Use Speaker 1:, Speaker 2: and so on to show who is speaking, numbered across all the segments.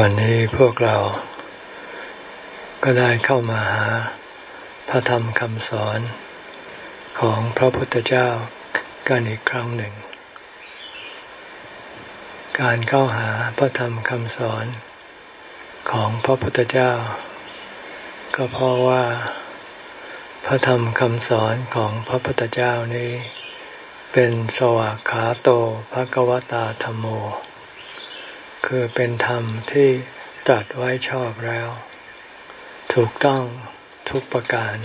Speaker 1: วันนี้พวกเราก็ได้เข้ามาหาพระธรรมคำสอนของพระพุทธเจ้ากันอีกครั้งหนึ่ง การเข้าหาพระธรรมคำสอนของพระพุทธเจ้า ก็เพราะว่า พระธรรมคำสอนของพระพุทธเจ้านี้ เป็นสวากขาโตภะกวตาธรรมโม คือเป็นธรรมที่ตรัสไว้ชอบแล้ว ถูกต้องทุกประการ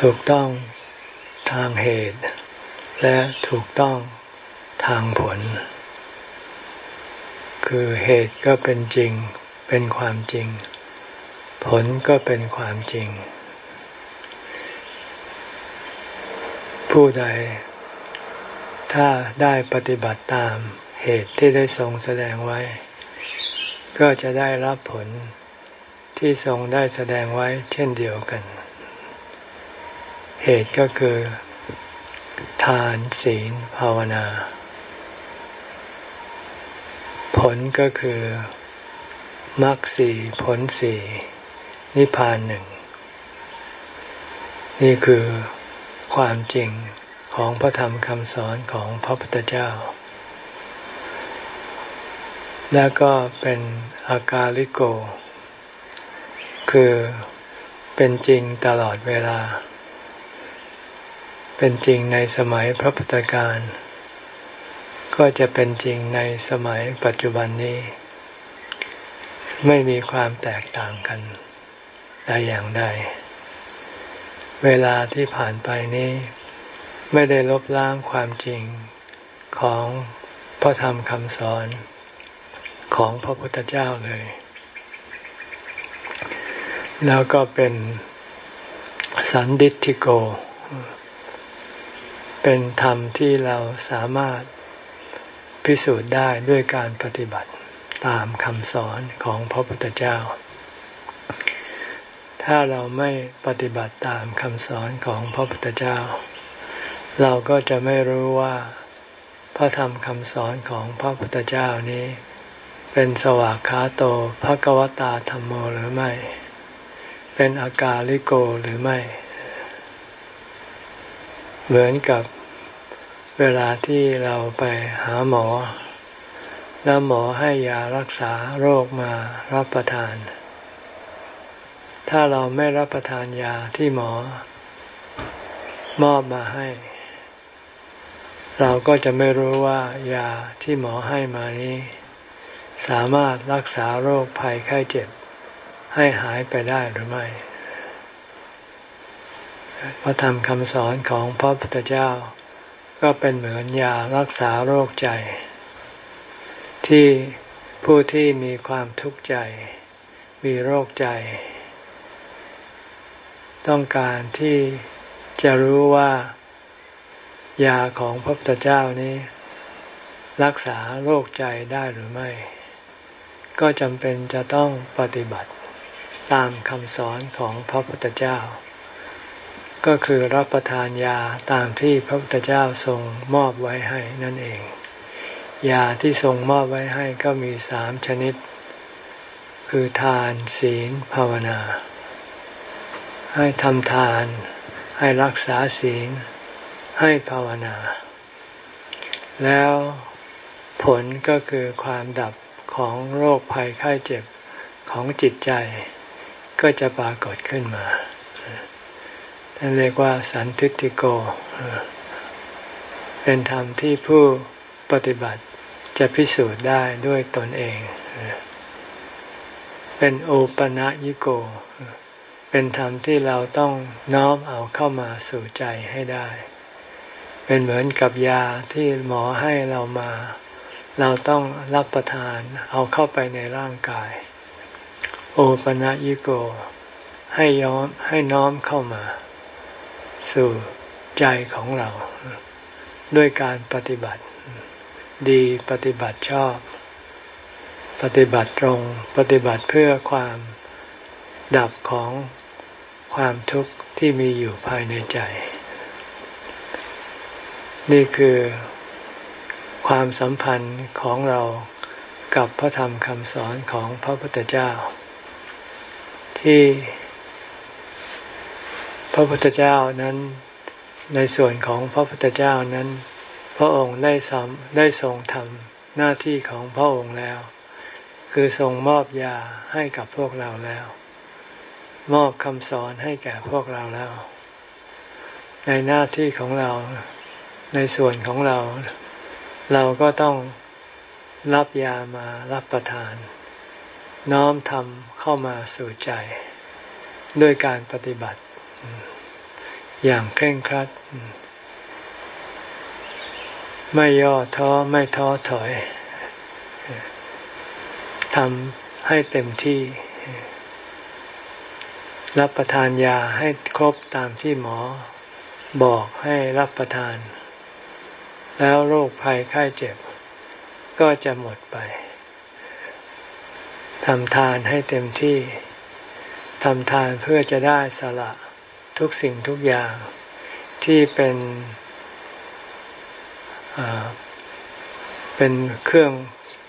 Speaker 1: ถูกต้องทางเหตุ และถูกต้องทางผล คือเหตุก็เป็นจริงเป็นความจริง ผลก็เป็นความจริง ผู้ใด ถ้าได้ปฏิบัติตาม เหตุที่ได้ทรงแสดงไว้ ก็จะได้รับผลที่ทรงได้แสดงไว้เช่นเดียวกัน เหตุก็คือ ทานศีลภาวนา ผลก็คือมรรคสี่ผลสี่นิพพานหนึ่ง นี่คือความจริงของพระธรรมคำสอนของพระพุทธเจ้า แล้วก็เป็นอากาลิโก คือเป็นจริงตลอดเวลา เป็นจริงในสมัยพระพุทธการ ก็จะเป็นจริงในสมัยปัจจุบันนี้ ไม่มีความแตกต่างกันใดอย่างใด เวลาที่ผ่านไปนี้ ไม่ได้ลบล้างความจริงของพระธรรมคำสอน ของพระพุทธเจ้าเลย แล้วก็เป็นสันดิติโก เป็นธรรมที่เราสามารถพิสูจน์ได้ด้วยการปฏิบัติตามคำสอนของพระพุทธเจ้า ถ้าเราไม่ปฏิบัติตามคำสอนของพระพุทธเจ้า เราก็จะไม่รู้ว่าพระธรรมคำสอนของพระพุทธเจ้านี้ เป็นสวากขาโตภกวตาธรรมโมหรือไม่ เป็นอากาลิโกหรือไม่ เหมือนกับเวลาที่เราไปหาหมอ แล้วหมอให้ยารักษาโรคมารับประทาน ถ้าเราไม่รับประทานยาที่หมอ มอบมาให้ เราก็จะไม่รู้ว่ายาที่หมอให้มานี้ สามารถรักษาโรคภัยไข้เจ็บ ให้หายไปได้หรือไม่ พระธรรมคำสอนของพระพุทธเจ้า ก็เป็นเหมือนยารักษาโรคใจ ที่ผู้ที่มีความทุกข์ใจ มีโรคใจ ต้องการที่จะรู้ว่ายาของพระพุทธเจ้านี้ รักษาโรคใจได้หรือไม่ ก็จำเป็นจะต้องปฏิบัติตามคำสอนของพระพุทธเจ้า ก็คือรับประทานยาตามที่พระพุทธเจ้าทรงมอบไว้ให้นั่นเอง ยาที่ทรงมอบไว้ให้ก็มีสามชนิด คือทานศีลภาวนา ให้ทำทาน ให้รักษาศีล ให้ภาวนา แล้วผลก็คือความดับ ของโรคภัยไข้เจ็บของจิตใจ ก็จะปรากฏขึ้นมาท่านเรียกว่าสันทิติโก เป็นธรรมที่ผู้ปฏิบัติจะพิสูจน์ได้ด้วยตนเอง เป็นโอปะนะยิโก เป็นธรรมที่เราต้องน้อมเอาเข้ามาสู่ใจให้ได้ เป็นเหมือนกับยาที่หมอให้เรามา เราต้องรับประทานเอาเข้าไปในร่างกาย โอปะยิโก ให้ย้อมให้น้อมเข้ามา สู่ใจของเรา ด้วยการปฏิบัติ ดีปฏิบัติชอบ ปฏิบัติตรง ปฏิบัติเพื่อความดับของความทุกข์ที่มีอยู่ภายในใจ นี่คือ ความสัมพันธ์ของเรากับพระธรรมคำสอนของพระพุทธเจ้า ที่พระพุทธเจ้านั้นในส่วนของพระพุทธเจ้านั้น พระองค์ได้ทำได้ทรงทำหน้าที่ของพระองค์แล้ว คือทรงมอบยาให้กับพวกเราแล้ว มอบคำสอนให้แก่พวกเราแล้ว ในหน้าที่ของเราในส่วนของเรา เราก็ต้องรับยามารับประทาน น้อมทำเข้ามาสู่ใจ ด้วยการปฏิบัติ อย่างเคร่งครัด ไม่ย่อท้อไม่ท้อถอยทำให้เต็มที่ รับประทานยาให้ครบตามที่หมอ บอกให้รับประทาน แล้วโรคภัยไข้เจ็บ ก็จะหมดไปทำทานให้เต็มที่ทำทานเพื่อจะได้สละทุกสิ่งทุกอย่างที่เป็นเป็นเครื่อง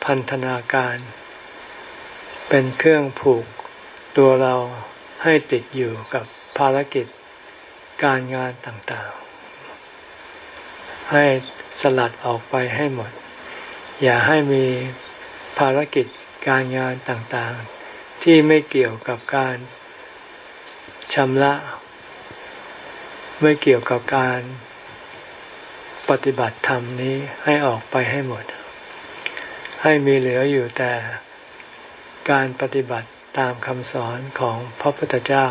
Speaker 1: พันธนาการ เป็นเครื่องผูกตัวเราให้ติดอยู่กับภารกิจการงานต่างๆ ให้ สลัดออกไปให้หมด อย่าให้มีภารกิจการงานต่างๆ ที่ไม่เกี่ยวกับการชำระ ไม่เกี่ยวกับการปฏิบัติธรรมนี้ให้ออกไปให้หมด ให้มีเหลืออยู่แต่การปฏิบัติตามคำสอนของพระพุทธเจ้า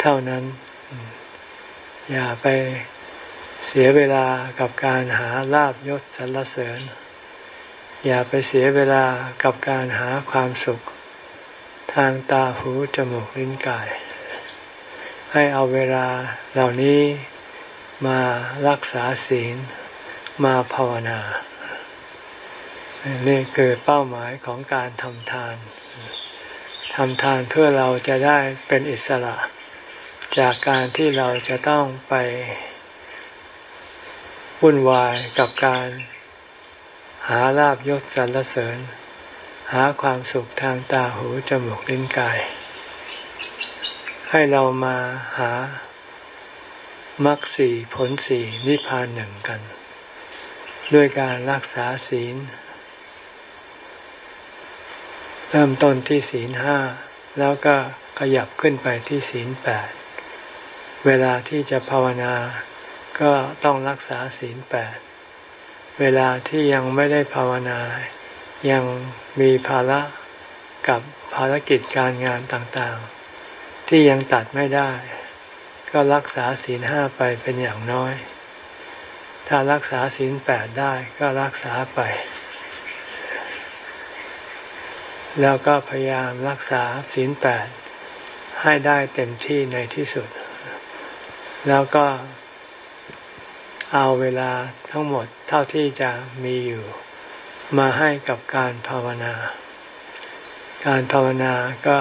Speaker 1: เท่านั้น อย่าไป เสียเวลากับการหาลาบยศสรรเสริญ อย่าไปเสียเวลากับการหาความสุข ทางตาหูจมูกลิ้นกาย ให้เอาเวลาเหล่านี้มารักษาศีลมาภาวนา นี่คือเป้าหมายของการทำทานทำทานเพื่อเราจะได้เป็นอิสระ จากการที่เราจะต้องไป วุ่นวายกับการ หาลาบยศสรรเสริญ หาความสุขทางตาหูจมูกลิ้นกาย ให้เรามาหามรรคสี่ผลสี่นิพพานหนึ่งกัน ด้วยการรักษาศีล เริ่มต้นที่ศีลห้าแล้วก็ขยับขึ้นไปที่ศีลแปดเวลาที่จะภาวนา ก็ต้องรักษาศีลแปดเวลาที่ยังไม่ได้ภาวนา ยังมีภาระกับภารกิจการงานต่างๆ ที่ยังตัดไม่ได้ ก็รักษาศีลห้าไปเป็นอย่างน้อย ถ้ารักษาศีลแปดได้ก็รักษาไป แล้วก็พยายามรักษาศีลแปดให้ได้เต็มที่ในที่สุด แล้วก็ เอาเวลาทั้งหมดเท่าที่จะมีอยู่ มาให้กับการภาวนา การภาวนาก็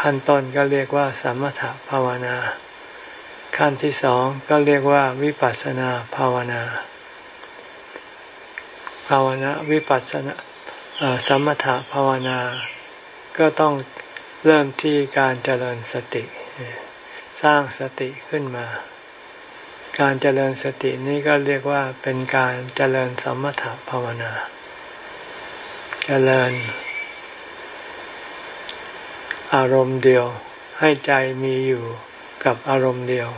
Speaker 1: ขั้นต้นก็เรียกว่าสมถภาวนา ขั้นที่สองก็เรียกว่าวิปัสสนาภาวนา ภาวนาวิปัสสนาสมถภาวนา ก็ต้องเริ่มที่การเจริญสติ สร้างสติขึ้นมา การเจริญสตินี้ก็เรียกว่าเป็นการเจริญสมถภาวนา เจริญ อารมณ์เดียวให้ใจมีอยู่กับอารมณ์เดียว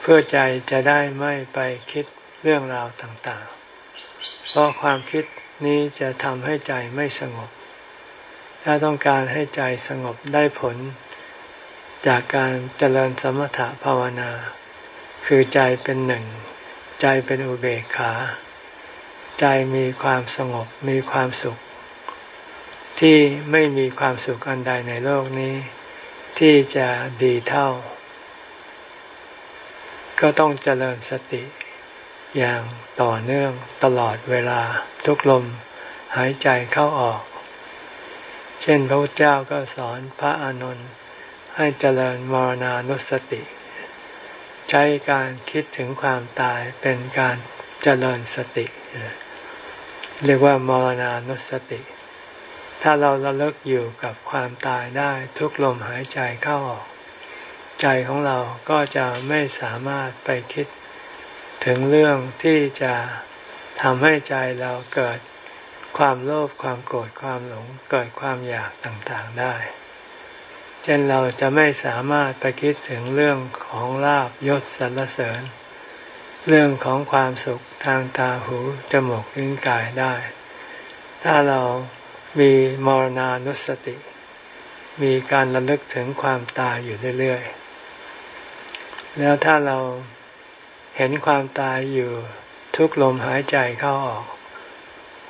Speaker 1: เพื่อใจจะได้ไม่ไปคิดเรื่องราวต่างๆ เพราะความคิดนี้จะทำให้ใจไม่สงบ ถ้าต้องการให้ใจสงบได้ผล จากการเจริญสมถภาวนา คือใจเป็นหนึ่ง ใจเป็นอุเบกขา ใจมีความสงบมีความสุข ที่ไม่มีความสุขอันใดในโลกนี้ ที่จะดีเท่า ก็ต้องเจริญสติ อย่างต่อเนื่องตลอดเวลาทุกลมหายใจเข้าออก เช่นพระพุทธเจ้าก็สอนพระอานนท์ให้เจริญมรณานุสติ ใช้การคิดถึงความตายเป็นการเจริญสติ เรียกว่ามรณานุสติ ถ้าเราระลึกอยู่กับความตายได้ทุกลมหายใจเข้าออก ใจของเราก็จะไม่สามารถไปคิดถึงเรื่องที่จะทำให้ใจเราเกิดความโลภความโกรธความหลงเกิดความอยากต่างๆได้ เช่นเราจะไม่สามารถไปคิดถึงเรื่องของลาบยศสรรเสริญ เรื่องของความสุขทางตาหูจมูกลิ้นกายได้ ถ้าเรามีมรณานุสติ มีการระลึกถึงความตายอยู่เรื่อยๆ แล้วถ้าเราเห็นความตายอยู่ทุกลมหายใจเข้าออก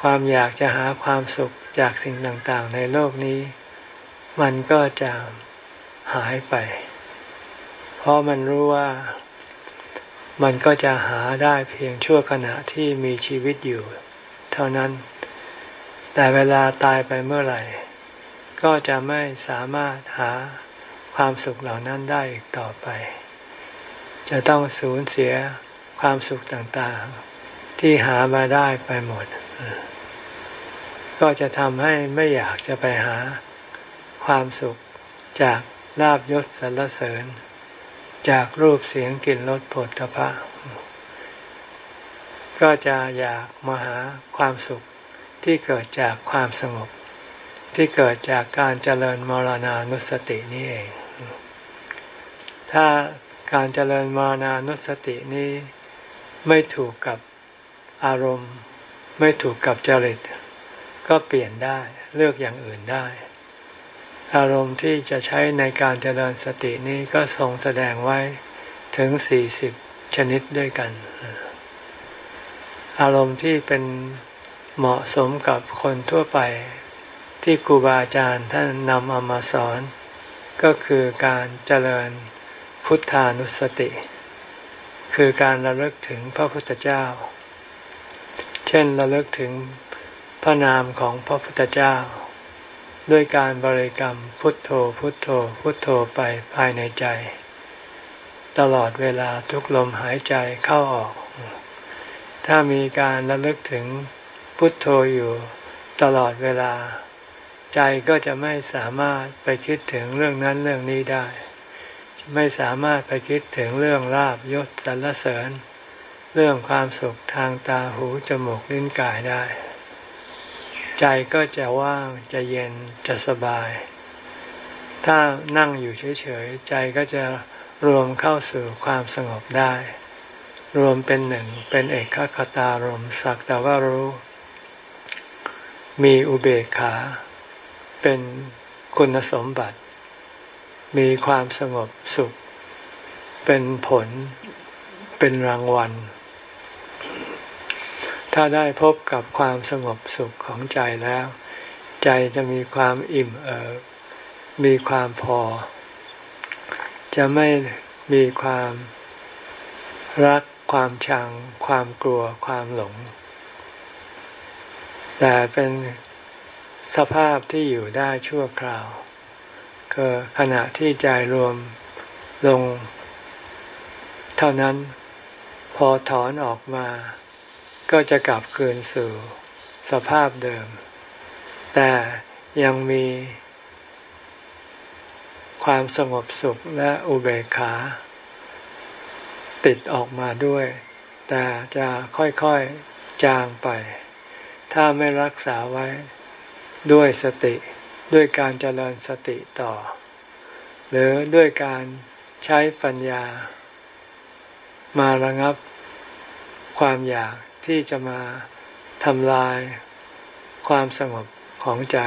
Speaker 1: ความอยากจะหาความสุขจากสิ่งต่างๆ ในโลกนี้ มันก็จะหายไป เพราะมันรู้ว่ามันก็จะหาได้เพียงชั่วขณะที่มีชีวิตอยู่ เท่านั้น แต่เวลาตายไปเมื่อไหร่ ก็จะไม่สามารถหาความสุขเหล่านั้นได้อีกต่อไป จะต้องสูญเสียความสุขต่างๆ ที่หามาได้ไปหมด ก็จะทำให้ไม่อยากจะไปหา ความสุขจากลาบยศสรรเสริญ จากรูปเสียงกลิ่นรสผลตภะก็จะอยากมาหาความสุขที่เกิดจากความสงบ ที่เกิดจากการเจริญมรณานุสตินี่เอง ถ้าการเจริญมรณานุสตินี้ไม่ถูกกับอารมณ์ ไม่ถูกกับจริต ก็เปลี่ยนได้เลือกอย่างอื่นได้ อารมณ์ที่จะใช้ในการเจริญสตินี้ก็ทรงแสดงไว้ถึงสี่สิบชนิดด้วยกัน อารมณ์ที่เป็นเหมาะสมกับคนทั่วไปที่ครูบาอาจารย์ท่านนำเอามาสอน ก็คือการเจริญพุทธานุสติ คือการระลึกถึงพระพุทธเจ้า เช่นระลึกถึงพระนามของพระพุทธเจ้า ด้วยการบริกรรมพุทโธพุทโธพุทโธไปภายในใจ ตลอดเวลาทุกลมหายใจเข้าออก ถ้ามีการระลึกถึงพุทโธอยู่ตลอดเวลา ใจก็จะไม่สามารถไปคิดถึงเรื่องนั้นเรื่องนี้ได้ ไม่สามารถไปคิดถึงเรื่องลาบยศสรรเสริญ เรื่องความสุขทางตาหูจมูกลิ้นกายได้ ใจก็จะว่างจะเย็นจะสบาย ถ้านั่งอยู่เฉยๆ ใจก็จะรวมเข้าสู่ความสงบได้ รวมเป็นหนึ่งเป็นเอกคตารมสักแต่ว่ารู้ มีอุเบกขา เป็นคุณสมบัติ มีความสงบสุข เป็นผลเป็นรางวัล ถ้าได้พบกับความสงบสุขของใจแล้ว ใจจะมีความอิ่มเอิบมีความพอ จะไม่มีความรักความชัง ความกลัวความหลง แต่เป็นสภาพที่อยู่ได้ชั่วคราวก็ขณะที่ใจรวมลง เท่านั้นพอถอนออกมา ก็จะกลับคืนสู่สภาพเดิม แต่ยังมีความสงบสุขและอุเบกขา ติดออกมาด้วย แต่จะค่อยๆจางไป ถ้าไม่รักษาไว้ด้วยสติด้วยการเจริญสติต่อ หรือด้วยการใช้ปัญญา มาระงับความอยาก ที่จะมาทำลายความสงบของใจ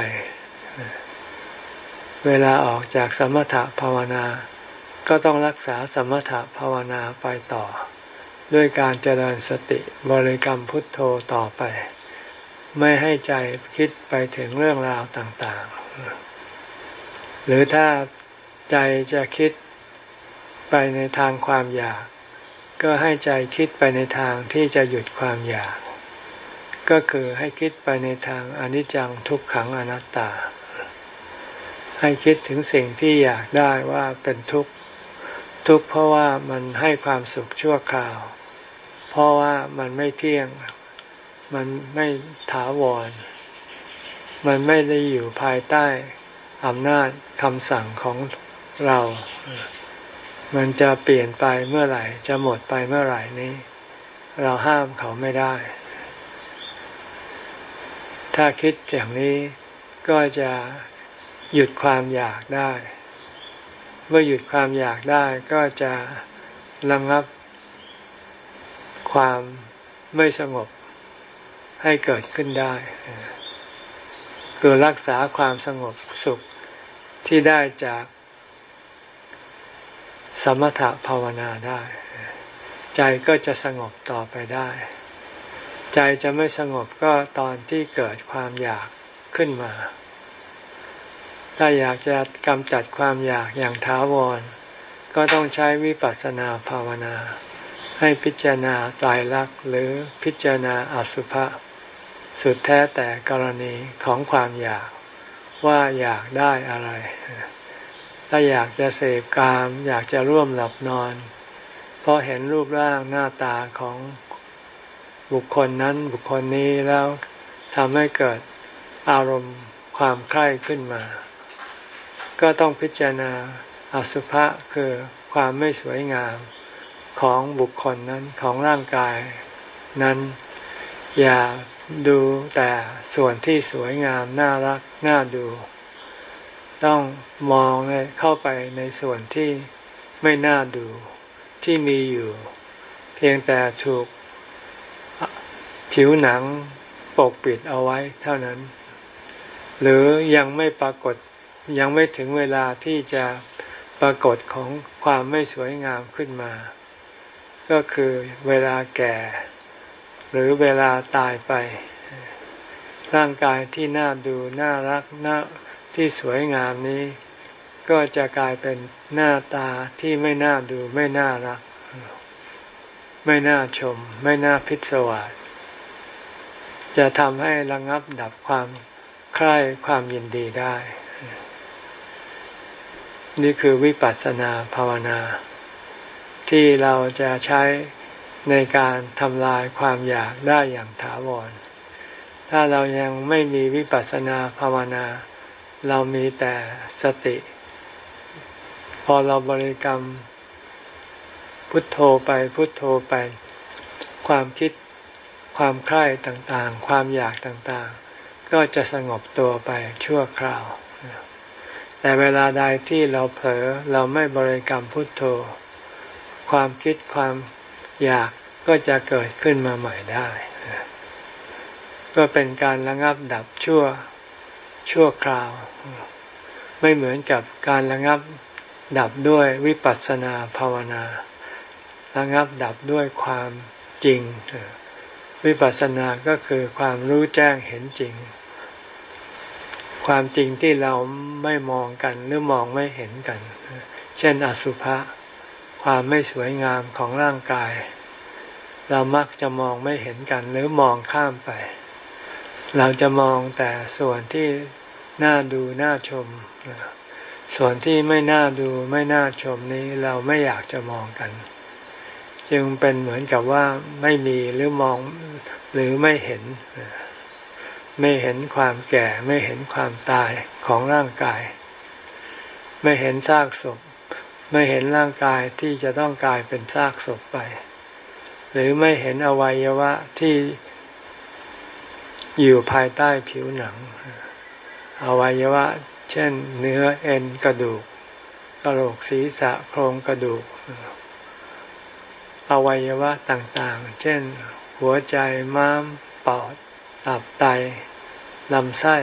Speaker 1: เวลาออกจากสมถภาวนา ก็ต้องรักษาสมถภาวนาไปต่อ ด้วยการเจริญสติบริกรรมพุทโธต่อไป ไม่ให้ใจคิดไปถึงเรื่องราวต่างๆ หรือถ้าใจจะคิดไปในทางความอยาก ก็ให้ใจคิดไปในทางที่จะหยุดความอยาก ก็คือให้คิดไปในทางอนิจจังทุกขังอนัตตา ให้คิดถึงสิ่งที่อยากได้ว่าเป็นทุกข์ทุกข์เพราะว่ามันให้ความสุขชั่วคราว เพราะว่ามันไม่เที่ยง มันไม่ถาวร มันไม่ได้อยู่ภายใต้อำนาจคำสั่งของเรา มันจะเปลี่ยนไปเมื่อไหร่ จะหมดไปเมื่อไหร่นี้ เราห้ามเขาไม่ได้ ถ้าคิดอย่างนี้ก็จะหยุดความอยากได้ เมื่อหยุดความอยากได้ก็จะระงับ ความไม่สงบให้เกิดขึ้นได้ คือรักษาความสงบสุขที่ได้จาก สมถะภาวนาได้ ใจก็จะสงบต่อไปได้ ใจจะไม่สงบก็ตอนที่เกิดความอยากขึ้นมา ถ้าอยากจะกำจัดความอยากอย่างท้าวร ก็ต้องใช้วิปัสสนาภาวนา ให้พิจารณาตายรักหรือพิจารณาอสุภะสุดแท้แต่กรณีของความอยากว่าอยากได้อะไร ถ้าอยากจะเสพกาม อยากจะร่วมหลับนอน เพราะเห็นรูปร่างหน้าตาของบุคคลนั้นบุคคลนี้แล้วทำให้เกิดอารมณ์ความใคร่ขึ้นมา ก็ต้องพิจารณาอสุภะคือความไม่สวยงามของบุคคลนั้นของร่างกายนั้น อย่าดูแต่ส่วนที่สวยงามน่ารักน่าดู ต้องมองเข้าไปในส่วนที่ไม่น่าดูที่มีอยู่ เพียงแต่ถูกผิวหนังปกปิดเอาไว้เท่านั้น หรือยังไม่ปรากฏยังไม่ถึงเวลาที่จะปรากฏของความไม่สวยงามขึ้นมา ก็คือเวลาแก่ หรือเวลาตายไป ร่างกายที่น่าดูน่ารักน่า ที่สวยงามนี้ ก็จะกลายเป็นหน้าตาที่ไม่น่าดูไม่น่ารัก ไม่น่าชม ไม่น่าพิศวาสจะทำให้ระงับดับความใคร่ความยินดีได้ นี่คือวิปัสสนาภาวนา ที่เราจะใช้ในการทำลายความอยากได้อย่างถาวร ถ้าเรายังไม่มีวิปัสสนาภาวนา เรามีแต่สติ พอเราบริกรรม พุทโธไปพุทโธไป ความคิดความใคร่ต่างๆ ความอยากต่างๆ ก็จะสงบตัวไปชั่วคราว แต่เวลาใดที่เราเผลอเราไม่บริกรรมพุทโธ ความคิดความอยากก็จะเกิดขึ้นมาใหม่ได้ ก็เป็นการระงับดับชั่วชั่วคราว ไม่เหมือนกับการระงับดับด้วยวิปัสสนาภาวนา ระงับดับด้วยความจริง วิปัสสนาก็คือความรู้แจ้งเห็นจริง ความจริงที่เราไม่มองกันหรือมองไม่เห็นกัน เช่นอสุภะความไม่สวยงามของร่างกาย เรามักจะมองไม่เห็นกันหรือมองข้ามไป เราจะมองแต่ส่วนที่น่าดูน่าชม ส่วนที่ไม่น่าดูไม่น่าชมนี้เราไม่อยากจะมองกัน จึงเป็นเหมือนกับว่าไม่มีหรือมองหรือไม่เห็น ไม่เห็นความแก่ไม่เห็นความตายของร่างกาย ไม่เห็นซากศพ ไม่เห็นร่างกายที่จะต้องกลายเป็นซากศพไป หรือไม่เห็นอวัยวะที่อยู่ภายใต้ผิวหนัง อวัยวะ เช่นเนื้อเอ็นกระดูกกระโหลกศีรษะโครงกระดูก อวัยวะต่างๆ เช่น หัวใจม้ามปอดตับไตลำไส้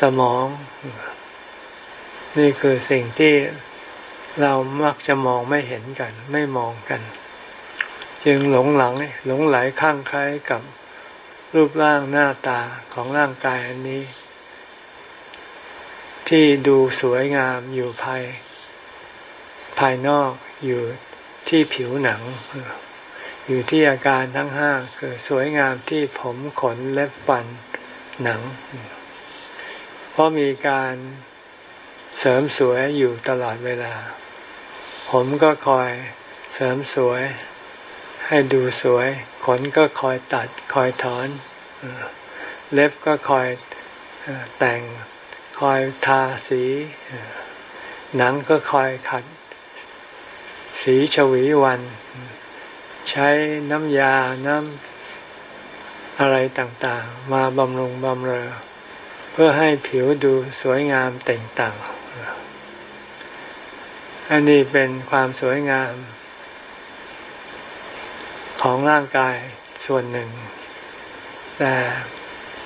Speaker 1: สมอง นี่คือสิ่งที่เรามักจะมองไม่เห็นกัน ไม่มองกัน จึงหลงหลังหลงไหลข้างใครกับรูปร่างหน้าตาของร่างกายอันนี้ ที่ดูสวยงามอยู่ภายภายนอกอยู่ที่ผิวหนัง อยู่ที่อาการทั้งห้าคือสวยงามที่ผมขนเล็บฟันหนัง เพราะมีการเสริมสวยอยู่ตลอดเวลา ผมก็คอยเสริมสวย ให้ดูสวย ขนก็คอยตัดคอยถอน เล็บก็คอยแต่ง คอยทาสี หนังก็คอยขัด สีฉวีวัน ใช้น้ำยาน้ำอะไรต่างๆ มาบำรุงบำเรอ เพื่อให้ผิวดูสวยงามแต่งต่างอันนี้เป็นความสวยงาม ของร่างกายส่วนหนึ่ง แต่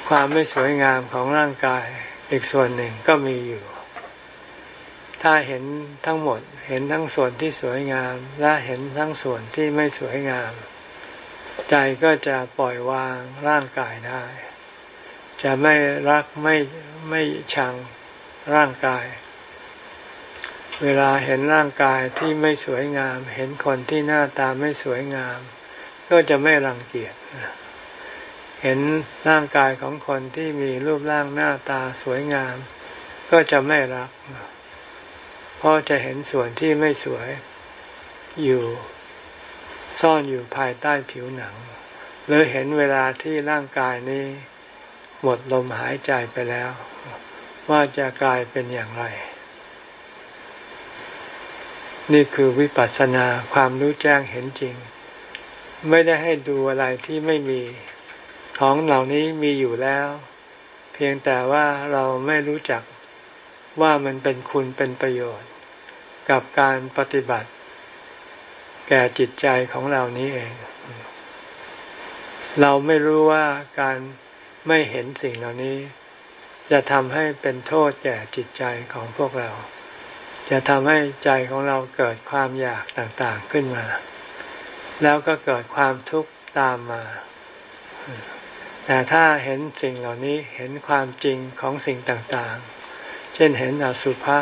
Speaker 1: ความไม่สวยงามของร่างกาย อีกส่วนหนึ่งก็มีอยู่ ถ้าเห็นทั้งหมด เห็นทั้งส่วนที่สวยงาม และเห็นทั้งส่วนที่ไม่สวยงาม ใจก็จะปล่อยวางร่างกายได้ จะไม่รักไม่ไม่ชังร่างกาย เวลาเห็นร่างกายที่ไม่สวยงาม เห็นคนที่หน้าตาไม่สวยงาม ก็จะไม่รังเกียจ เห็นร่างกายของคนที่มีรูปร่างหน้าตาสวยงาม ก็จะไม่รัก เพราะจะเห็นส่วนที่ไม่สวย อยู่ซ่อนอยู่ภายใต้ผิวหนัง หรือเห็นเวลาที่ร่างกายนี้ หมดลมหายใจไปแล้ว ว่าจะกลายเป็นอย่างไร นี่คือวิปัสสนาความรู้แจ้งเห็นจริง ไม่ได้ให้ดูอะไรที่ไม่มี ของเหล่านี้มีอยู่แล้ว เพียงแต่ว่าเราไม่รู้จักว่ามันเป็นคุณเป็นประโยชน์ กับการปฏิบัติ แก่จิตใจของเรานี้เอง เราไม่รู้ว่าการไม่เห็นสิ่งเหล่านี้ จะทำให้เป็นโทษแก่จิตใจของพวกเรา จะทำให้ใจของเราเกิดความอยากต่างๆขึ้นมา แล้วก็เกิดความทุกข์ตามมา แต่ถ้าเห็นสิ่งเหล่านี้เห็นความจริงของสิ่งต่างๆ เช่นเห็นอสุภะ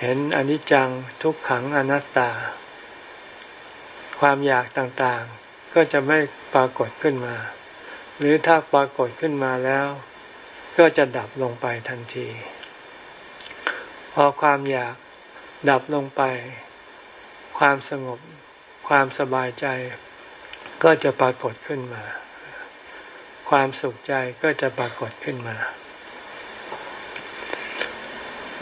Speaker 1: เห็นอนิจจังทุกขังอนัตตา ความอยากต่างๆ ก็จะไม่ปรากฏขึ้นมา หรือถ้าปรากฏขึ้นมาแล้ว ก็จะดับลงไปทันที พอความอยากดับลงไป ความสงบ ความสบายใจ ก็จะปรากฏขึ้นมา ความสุขใจก็จะปรากฏขึ้นมา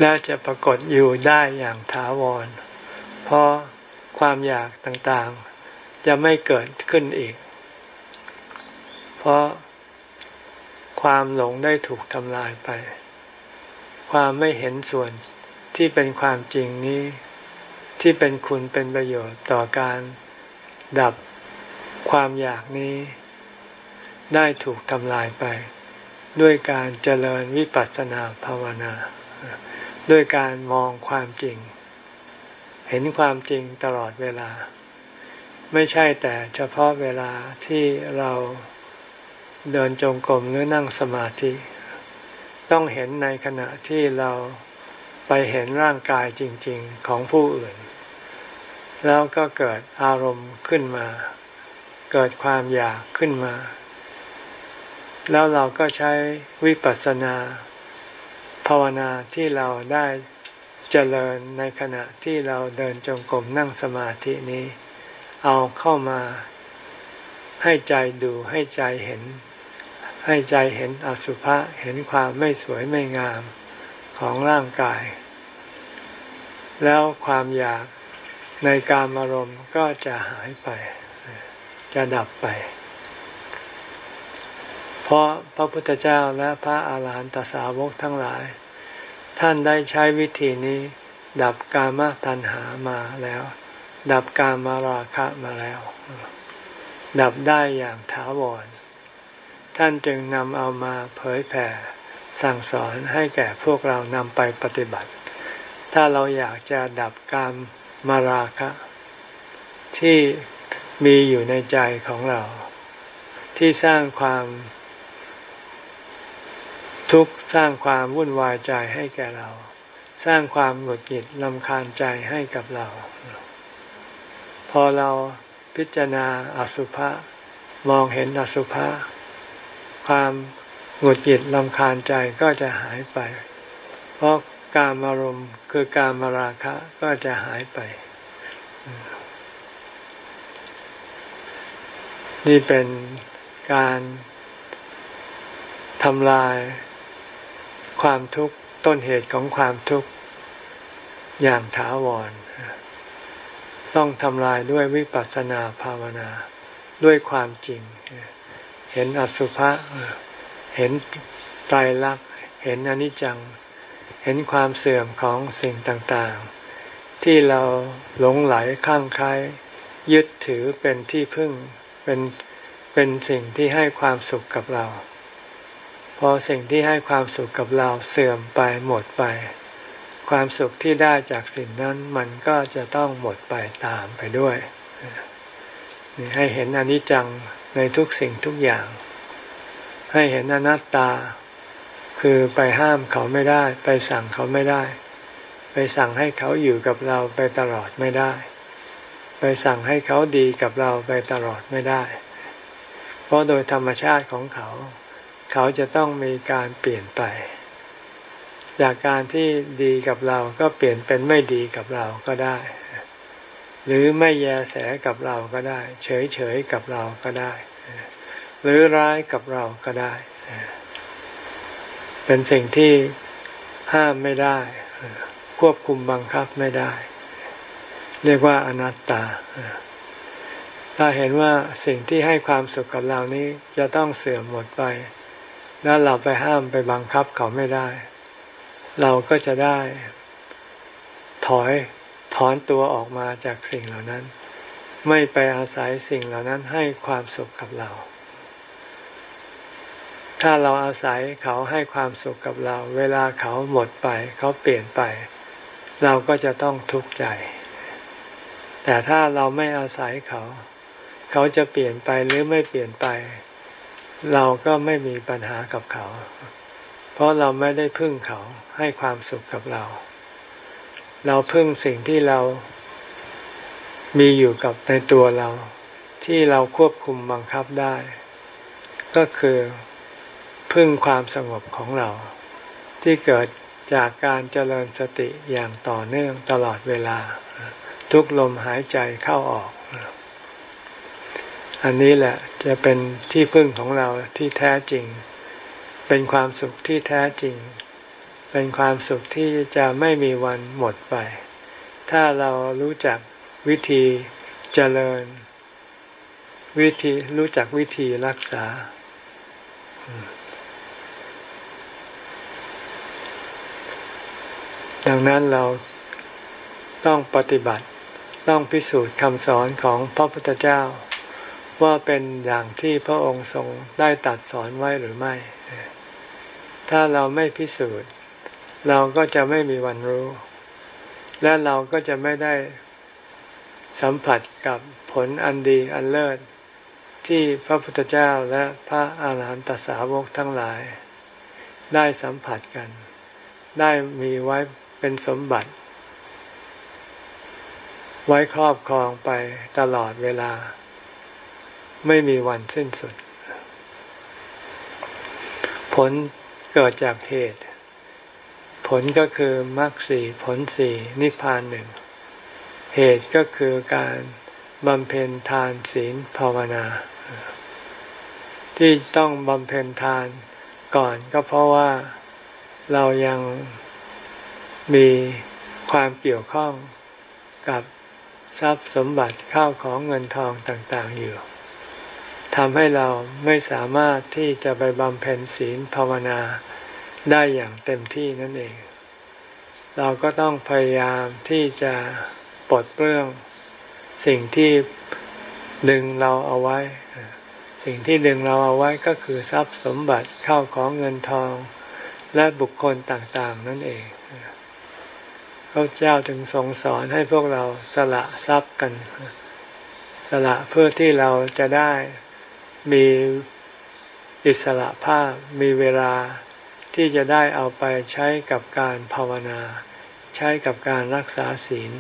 Speaker 1: และจะปรากฏอยู่ได้อย่างถาวร เพราะความอยากต่างๆ จะไม่เกิดขึ้นอีก เพราะความหลงได้ถูกทำลายไป ความไม่เห็นส่วนที่เป็นความจริงนี้ ที่เป็นคุณเป็นประโยชน์ต่อการดับความอยากนี้ ได้ถูกทำลายไป ด้วยการเจริญวิปัสสนาภาวนา ด้วยการมองความจริง เห็นความจริงตลอดเวลา ไม่ใช่แต่เฉพาะเวลาที่เราเดินจงกรมหรือนั่งสมาธิ ต้องเห็นในขณะที่เราไปเห็นร่างกายจริง ๆของผู้อื่น แล้วก็เกิดอารมณ์ขึ้นมา เกิดความอยากขึ้นมา แล้วเราก็ใช้วิปัสสนา ภาวนาที่เราได้เจริญในขณะที่เราเดินจงกรมนั่งสมาธินี้ เอาเข้ามาให้ใจดูให้ใจเห็น ให้ใจเห็นอสุภะเห็นความไม่สวยไม่งามของร่างกาย แล้วความอยากในการอารมณ์ก็จะหายไป จะดับไป เพราะพระพุทธเจ้าและพระอาหารหันตสาวกทั้งหลาย ท่านได้ใช้วิธีนี้ ดับกามตัณหามาแล้ว ดับกามาราคะมาแล้ว ดับได้อย่างถาวร ท่านจึงนำเอามาเผยแผ่ สั่งสอนให้แก่พวกเรานำไปปฏิบัติ ถ้าเราอยากจะดับกามมาราคะ ที่มีอยู่ในใจของเรา ที่สร้างความ ทุกข์สร้างความวุ่นวายใจให้แก่เรา สร้างความหงุดหงิดลำคาญใจให้กับเรา พอเราพิจารณาอสุภะมองเห็นอสุภะความหงุดหงิดลำคาญใจก็จะหายไป เพราะการอารมณ์คือการมาราคะก็จะหายไป นี่เป็นการทำลาย ความทุกข์ต้นเหตุของความทุกข์อย่างถาวร ต้องทำลายด้วยวิปัสสนาภาวนาด้วยความจริง เห็นอสุภะเห็นไตรลักษณ์เห็นอนิจจัง เห็นความเสื่อมของสิ่งต่างๆ ที่เราหลงไหลข้างใครยึดถือเป็นที่พึ่งเป็นเป็นสิ่งที่ให้ความสุขกับเรา พอสิ่งที่ให้ความสุขกับเราเสื่อมไปหมดไป ความสุขที่ได้จากสิ่งนั้นมันก็จะต้องหมดไปตามไปด้วยให้เห็นอนิจจังในทุกสิ่งทุกอย่าง ให้เห็นอนัตตา คือไปห้ามเขาไม่ได้ ไปสั่งเขาไม่ได้ ไปสั่งให้เขาอยู่กับเราไปตลอดไม่ได้ ไปสั่งให้เขาดีกับเราไปตลอดไม่ได้ เพราะโดยธรรมชาติของเขา เขาจะต้องมีการเปลี่ยนไป จากการที่ดีกับเราก็เปลี่ยนเป็นไม่ดีกับเราก็ได้ หรือไม่แยแสกับเราก็ได้ เฉยเฉยกับเราก็ได้ หรือร้ายกับเราก็ได้ เป็นสิ่งที่ห้ามไม่ได้ ควบคุมบังคับไม่ได้ เรียกว่าอนัตตาถ้าเห็นว่าสิ่งที่ให้ความสุขกับเรานี้จะต้องเสื่อมหมดไป แล้วเราไปห้ามไปบังคับเขาไม่ได้ เราก็จะได้ ถอยถอนตัวออกมาจากสิ่งเหล่านั้น ไม่ไปอาศัยสิ่งเหล่านั้นให้ความสุขกับเรา ถ้าเราอาศัยเขาให้ความสุขกับเรา เวลาเขาหมดไป เขาเปลี่ยนไป เราก็จะต้องทุกข์ใจ แต่ถ้าเราไม่อาศัยเขา เขาจะเปลี่ยนไปหรือไม่เปลี่ยนไป เราก็ไม่มีปัญหากับเขา เพราะเราไม่ได้พึ่งเขาให้ความสุขกับเรา เราพึ่งสิ่งที่เรามีอยู่กับในตัวเรา ที่เราควบคุมบังคับได้ ก็คือพึ่งความสงบของเรา ที่เกิดจากการเจริญสติอย่างต่อเนื่องตลอดเวลา ทุกลมหายใจเข้าออก อันนี้แหละจะเป็นที่พึ่งของเราที่แท้จริง เป็นความสุขที่แท้จริง เป็นความสุขที่จะไม่มีวันหมดไป ถ้าเรารู้จักวิธีเจริญ วิธีรู้จักวิธีรักษา ดังนั้นเราต้องปฏิบัติต้องพิสูจน์คำสอนของพระพุทธเจ้า ว่าเป็นอย่างที่พระองค์ทรงได้ตัดสอนไว้หรือไม่ ถ้าเราไม่พิสูจน์ เราก็จะไม่มีวันรู้ และเราก็จะไม่ได้สัมผัสกับผลอันดีอันเลิศ ที่พระพุทธเจ้าและพระอาหารหันตสาวกทั้งหลาย ได้สัมผัสกัน ได้มีไว้เป็นสมบัติ ไว้ครอบครองไปตลอดเวลา ไม่มีวันสิ้นสุด ผลเกิดจากเหตุ ผลก็คือมรรคสี่ผลสี่นิพพานหนึ่ง เหตุก็คือการบำเพ็ญทานศีลภาวนา ที่ต้องบำเพ็ญทานก่อนก็เพราะว่าเรายังมีความเกี่ยวข้องกับทรัพย์สมบัติข้าวของเงินทองต่างๆอยู่ ทำให้เราไม่สามารถที่จะไปบำเพ็ญศีลภาวนาได้อย่างเต็มที่นั่นเอง เราก็ต้องพยายามที่จะปลดเปลื้องสิ่งที่ดึงเราเอาไว้ สิ่งที่ดึงเราเอาไว้ก็คือทรัพย์สมบัติเข้าของเงินทองและบุคคลต่างๆ นั่นเองพระเจ้าถึงทรงสอนให้พวกเราสละทรัพย์กัน สละเพื่อที่เราจะได้ มีอิสระภาพมีเวลาที่จะได้เอาไปใช้กับการภาวนา ใช้กับการรักษาศีล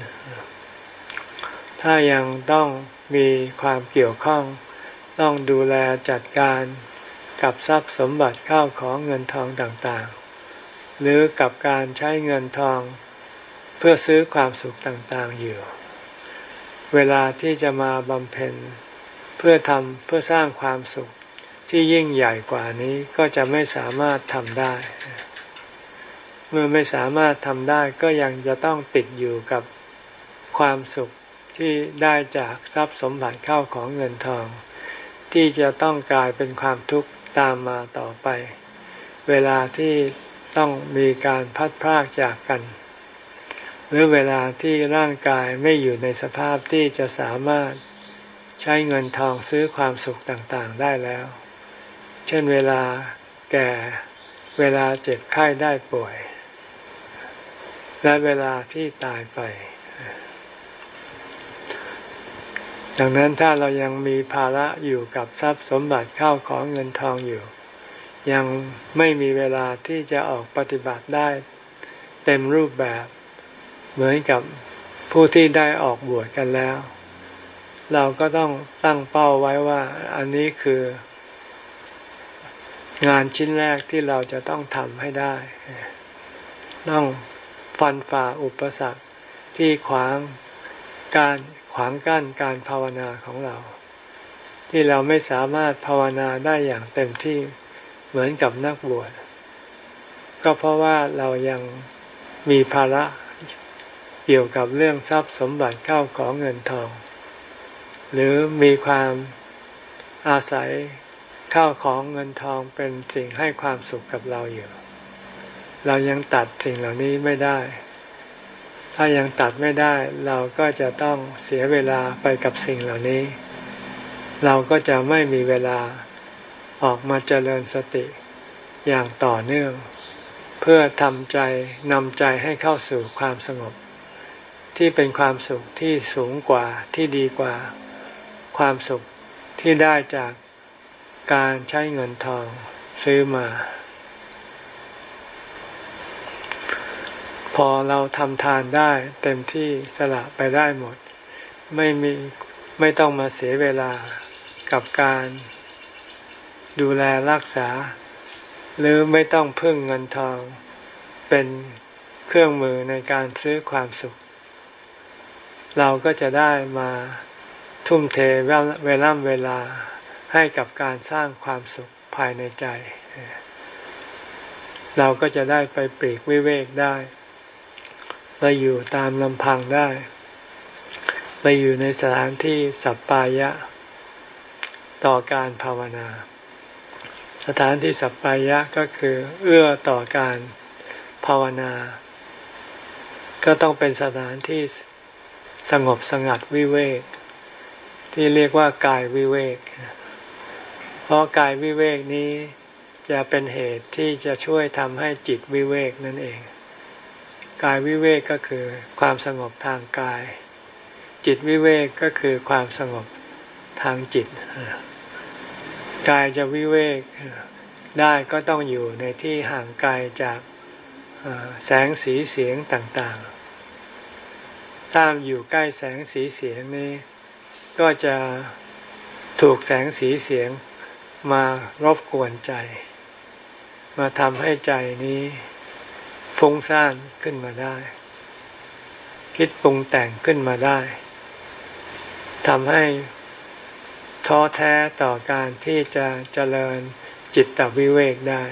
Speaker 1: ถ้ายังต้องมีความเกี่ยวข้อง ต้องดูแลจัดการกับทรัพย์สมบัติข้าวของเงินทองต่างๆ หรือกับการใช้เงินทอง เพื่อซื้อความสุขต่างๆอยู่ เวลาที่จะมาบำเพ็ญ เพื่อทำเพื่อสร้างความสุขที่ยิ่งใหญ่กว่านี้ก็จะไม่สามารถทำได้ เมื่อไม่สามารถทำได้ก็ยังจะต้องติดอยู่กับความสุขที่ได้จากทรัพย์สมบัติเข้าของเงินทอง ที่จะต้องกลายเป็นความทุกข์ตามมาต่อไป เวลาที่ต้องมีการพัดพรากจากกัน หรือเวลาที่ร่างกายไม่อยู่ในสภาพที่จะสามารถ ใช้เงินทองซื้อความสุขต่างๆได้แล้ว เช่นเวลาแก่เวลาเจ็บไข้ได้ป่วย และเวลาที่ตายไป ดังนั้นถ้าเรายังมีภาระอยู่กับทรัพย์สมบัติเข้าของเงินทองอยู่ ยังไม่มีเวลาที่จะออกปฏิบัติได้ เต็มรูปแบบ เหมือนกับผู้ที่ได้ออกบวชกันแล้ว เราก็ต้องตั้งเป้าไว้ว่า อันนี้คืองานชิ้นแรกที่เราจะต้องทำให้ได้ ต้องฟันฝ่าอุปสรรคที่ขวางการขวางกั้นการภาวนาของเรา ที่เราไม่สามารถภาวนาได้อย่างเต็มที่เหมือนกับนักบวชก็เพราะว่าเรายังมีภาระเกี่ยวกับเรื่องทรัพย์สมบัติเข้าของเงินทอง หรือมีความอาศัยข้าวของเงินทองเป็นสิ่งให้ความสุขกับเราอยู่ เรายังตัดสิ่งเหล่านี้ไม่ได้ ถ้ายังตัดไม่ได้ เราก็จะต้องเสียเวลาไปกับสิ่งเหล่านี้ เราก็จะไม่มีเวลาออกมาเจริญสติอย่างต่อเนื่อง เพื่อทำใจนำใจให้เข้าสู่ความสงบ ที่เป็นความสุขที่สูงกว่าที่ดีกว่า ความสุขที่ได้จากการใช้เงินทองซื้อมา พอเราทำทานได้เต็มที่สละไปได้หมด ไม่มีไม่ต้องมาเสียเวลากับการดูแลรักษา หรือไม่ต้องพึ่งเงินทองเป็นเครื่องมือในการซื้อความสุข เราก็จะได้มา ทุ่มเทเวลาเวลาให้กับการสร้างความสุขภายในใจ เราก็จะได้ไปปลีกวิเวกได้ ไปอยู่ตามลำพังได้ ไปอยู่ในสถานที่สัปปายะ ต่อการภาวนา สถานที่สัปปายะก็คือเอื้อต่อการภาวนา ก็ต้องเป็นสถานที่สงบสงัดวิเวก ที่เรียกว่ากายวิเวก เพราะกายวิเวกนี้จะเป็นเหตุที่จะช่วยทำให้จิตวิเวกนั่นเอง กายวิเวกก็คือความสงบทางกาย จิตวิเวกก็คือความสงบทางจิต กายจะวิเวกได้ก็ต้องอยู่ในที่ห่างไกลจากแสงสีเสียงต่างๆ ตามอยู่ใกล้แสงสีเสียงนี้ ก็จะถูกแสงสีเสียงมารบกวนใจ มาทำให้ใจนี้ฟุ้งซ่านขึ้นมาได้ คิดปรุงแต่งขึ้นมาได้ทำให้ท้อแท้ต่อการที่จะเจริญจิตตวิเวกได้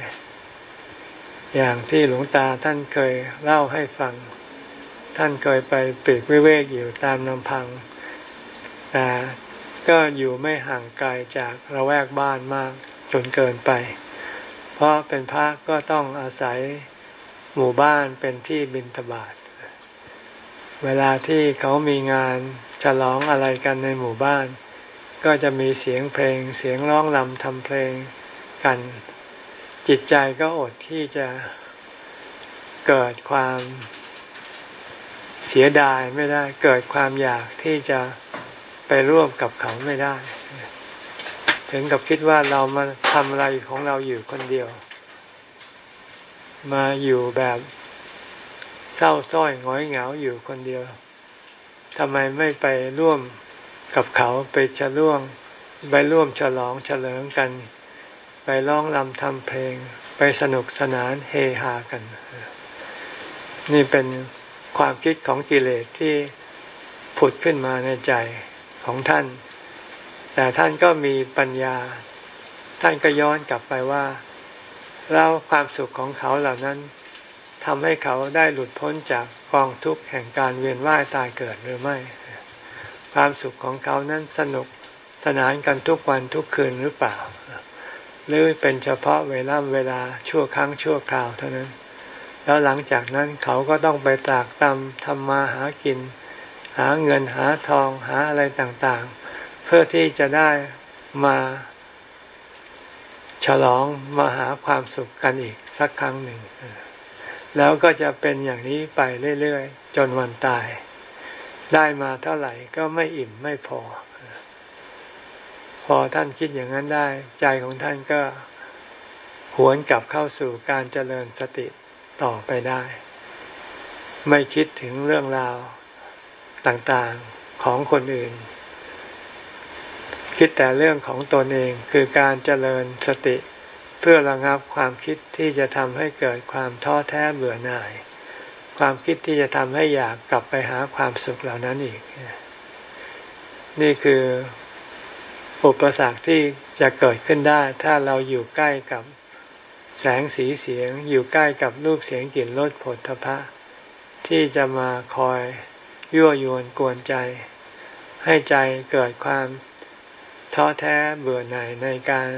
Speaker 1: อย่างที่หลวงตาท่านเคยเล่าให้ฟัง ท่านเคยไปปีกวิเวกอยู่ตามลำพัง แต่ก็อยู่ไม่ห่างไกลจากระแวกบ้านมากจนเกินไป เพราะเป็นพระก็ต้องอาศัยหมู่บ้านเป็นที่บินทบาทเวลาที่เขามีงานฉลองอะไรกันในหมู่บ้าน ก็จะมีเสียงเพลง เสียงร้องลำทำเพลงกัน จิตใจก็อดที่จะเกิดความเสียดายไม่ได้เกิดความอยากที่จะ ไปร่วมกับเขาไม่ได้ ถึงกับคิดว่าเรามาทำอะไรของเราอยู่คนเดียว มาอยู่แบบเศร้าส้อยง้อยเหงาอยู่คนเดียวทำไมไม่ไปร่วมกับเขาไปฉล่วงไปร่วมฉลองเฉลิมกัน ไปร้องรำทำเพลง ไปสนุกสนานเฮฮากัน นี่เป็นความคิดของกิเลสที่ผุดขึ้นมาในใจ ของท่าน แต่ท่านก็มีปัญญา ท่านก็ย้อนกลับไปว่าแล้วความสุขของเขาเหล่านั้นทำให้เขาได้หลุดพ้นจากกองทุกข์แห่งการเวียนว่ายตายเกิดหรือไม่ ความสุขของเขานั้นสนุกสนานกันทุกวันทุกคืนหรือเปล่า หรือเป็นเฉพาะเวลาเวลาชั่วครั้งชั่วคราวเท่านั้น แล้วหลังจากนั้นเขาก็ต้องไปตากตำทำมาหากิน หาเงินหาทองหาอะไรต่างๆ เพื่อที่จะได้มาฉลองมาหาความสุขกันอีกสักครั้งหนึ่ง แล้วก็จะเป็นอย่างนี้ไปเรื่อยๆ จนวันตาย ได้มาเท่าไหร่ก็ไม่อิ่มไม่พอ พอท่านคิดอย่างนั้นได้ ใจของท่านก็หวนกลับเข้าสู่การเจริญสติต่อไปได้ ไม่คิดถึงเรื่องราว ต่างๆของคนอื่น คิดแต่เรื่องของตนเองคือการเจริญสติ เพื่อระงับความคิดที่จะทำให้เกิดความท้อแท้เบื่อหน่าย ความคิดที่จะทำให้อยากกลับไปหาความสุขเหล่านั้นอีก นี่คืออุปสรรคที่จะเกิดขึ้นได้ ถ้าเราอยู่ใกล้กับแสงสีเสียง อยู่ใกล้กับรูปเสียงกลิ่นรสผลทพะ ที่จะมาคอย ยั่วยวนกวนใจ ให้ใจเกิดความท้อแท้เบื่อหน่ายในการ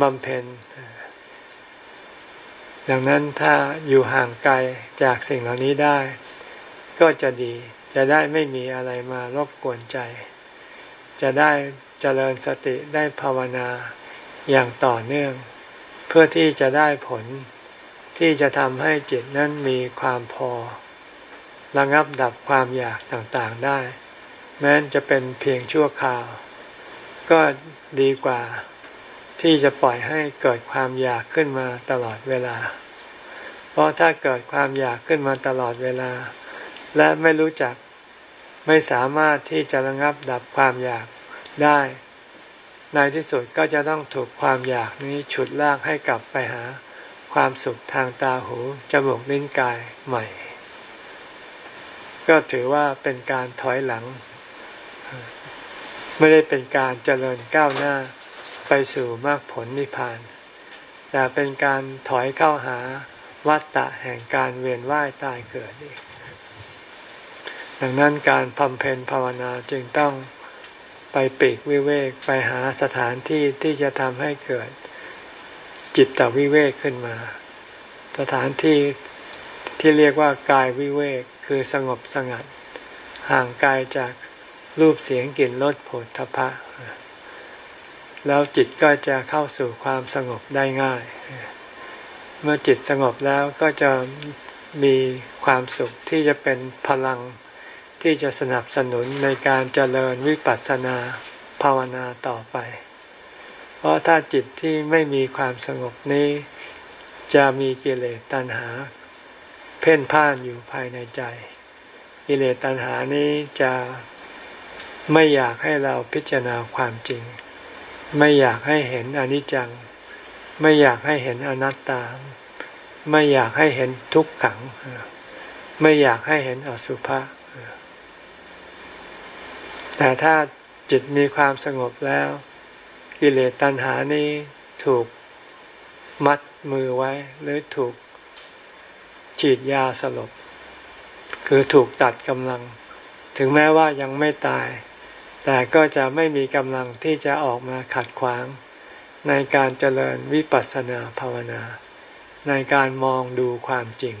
Speaker 1: บำเพ็ญ ดังนั้นถ้าอยู่ห่างไกลจากสิ่งเหล่านี้ได้ ก็จะดี จะได้ไม่มีอะไรมารบกวนใจ จะได้เจริญสติได้ภาวนาอย่างต่อเนื่อง เพื่อที่จะได้ผลที่จะทำให้จิตนั้นมีความพอ ระงับดับความอยากต่างๆได้ แม้จะเป็นเพียงชั่วคราว ก็ดีกว่าที่จะปล่อยให้เกิดความอยากขึ้นมาตลอดเวลา เพราะถ้าเกิดความอยากขึ้นมาตลอดเวลา และไม่รู้จักไม่สามารถที่จะระงับดับความอยากได้ ในที่สุดก็จะต้องถูกความอยากนี้ฉุดลากให้กลับไปหา ความสุขทางตาหูจมูกลิ้นกายใหม่ ก็ถือว่าเป็นการถอยหลัง ไม่ได้เป็นการเจริญก้าวหน้าไปสู่มรรคผลนิพพาน แต่เป็นการถอยเข้าหาวัฏฏะแห่งการเวียนว่ายตายเกิดอีกดังนั้นการพำเพ็ญภาวนาจึงต้องไปปีกวิเวกไปหาสถานที่ที่จะทำให้เกิดจิตตวิเวกขึ้นมา สถานที่ที่เรียกว่ากายวิเวก คือสงบสงัด ห่างไกายจากรูปเสียงกลิ่นรสผลทพะ แล้วจิตก็จะเข้าสู่ความสงบได้ง่าย เมื่อจิตสงบแล้วก็จะมีความสุขที่จะเป็นพลังที่จะสนับสนุนในการเจริญวิปัสสนาภาวนาต่อไป เพราะถ้าจิตที่ไม่มีความสงบนี้ จะมีกิเลสตัณหา เพ่นพ่านอยู่ภายในใจ กิเลสตัณหานี้จะไม่อยากให้เราพิจารณาความจริง ไม่อยากให้เห็นอนิจจัง ไม่อยากให้เห็นอนัตตา ไม่อยากให้เห็นทุกขัง ไม่อยากให้เห็นอสุภะแต่ถ้าจิตมีความสงบแล้ว กิเลสตัณหานี้ถูกมัดมือไว้หรือถูก ฉีดยาสลบ คือถูกตัดกำลัง ถึงแม้ว่ายังไม่ตาย แต่ก็จะไม่มีกำลังที่จะออกมาขัดขวาง ในการเจริญวิปัสสนาภาวนา ในการมองดูความจริง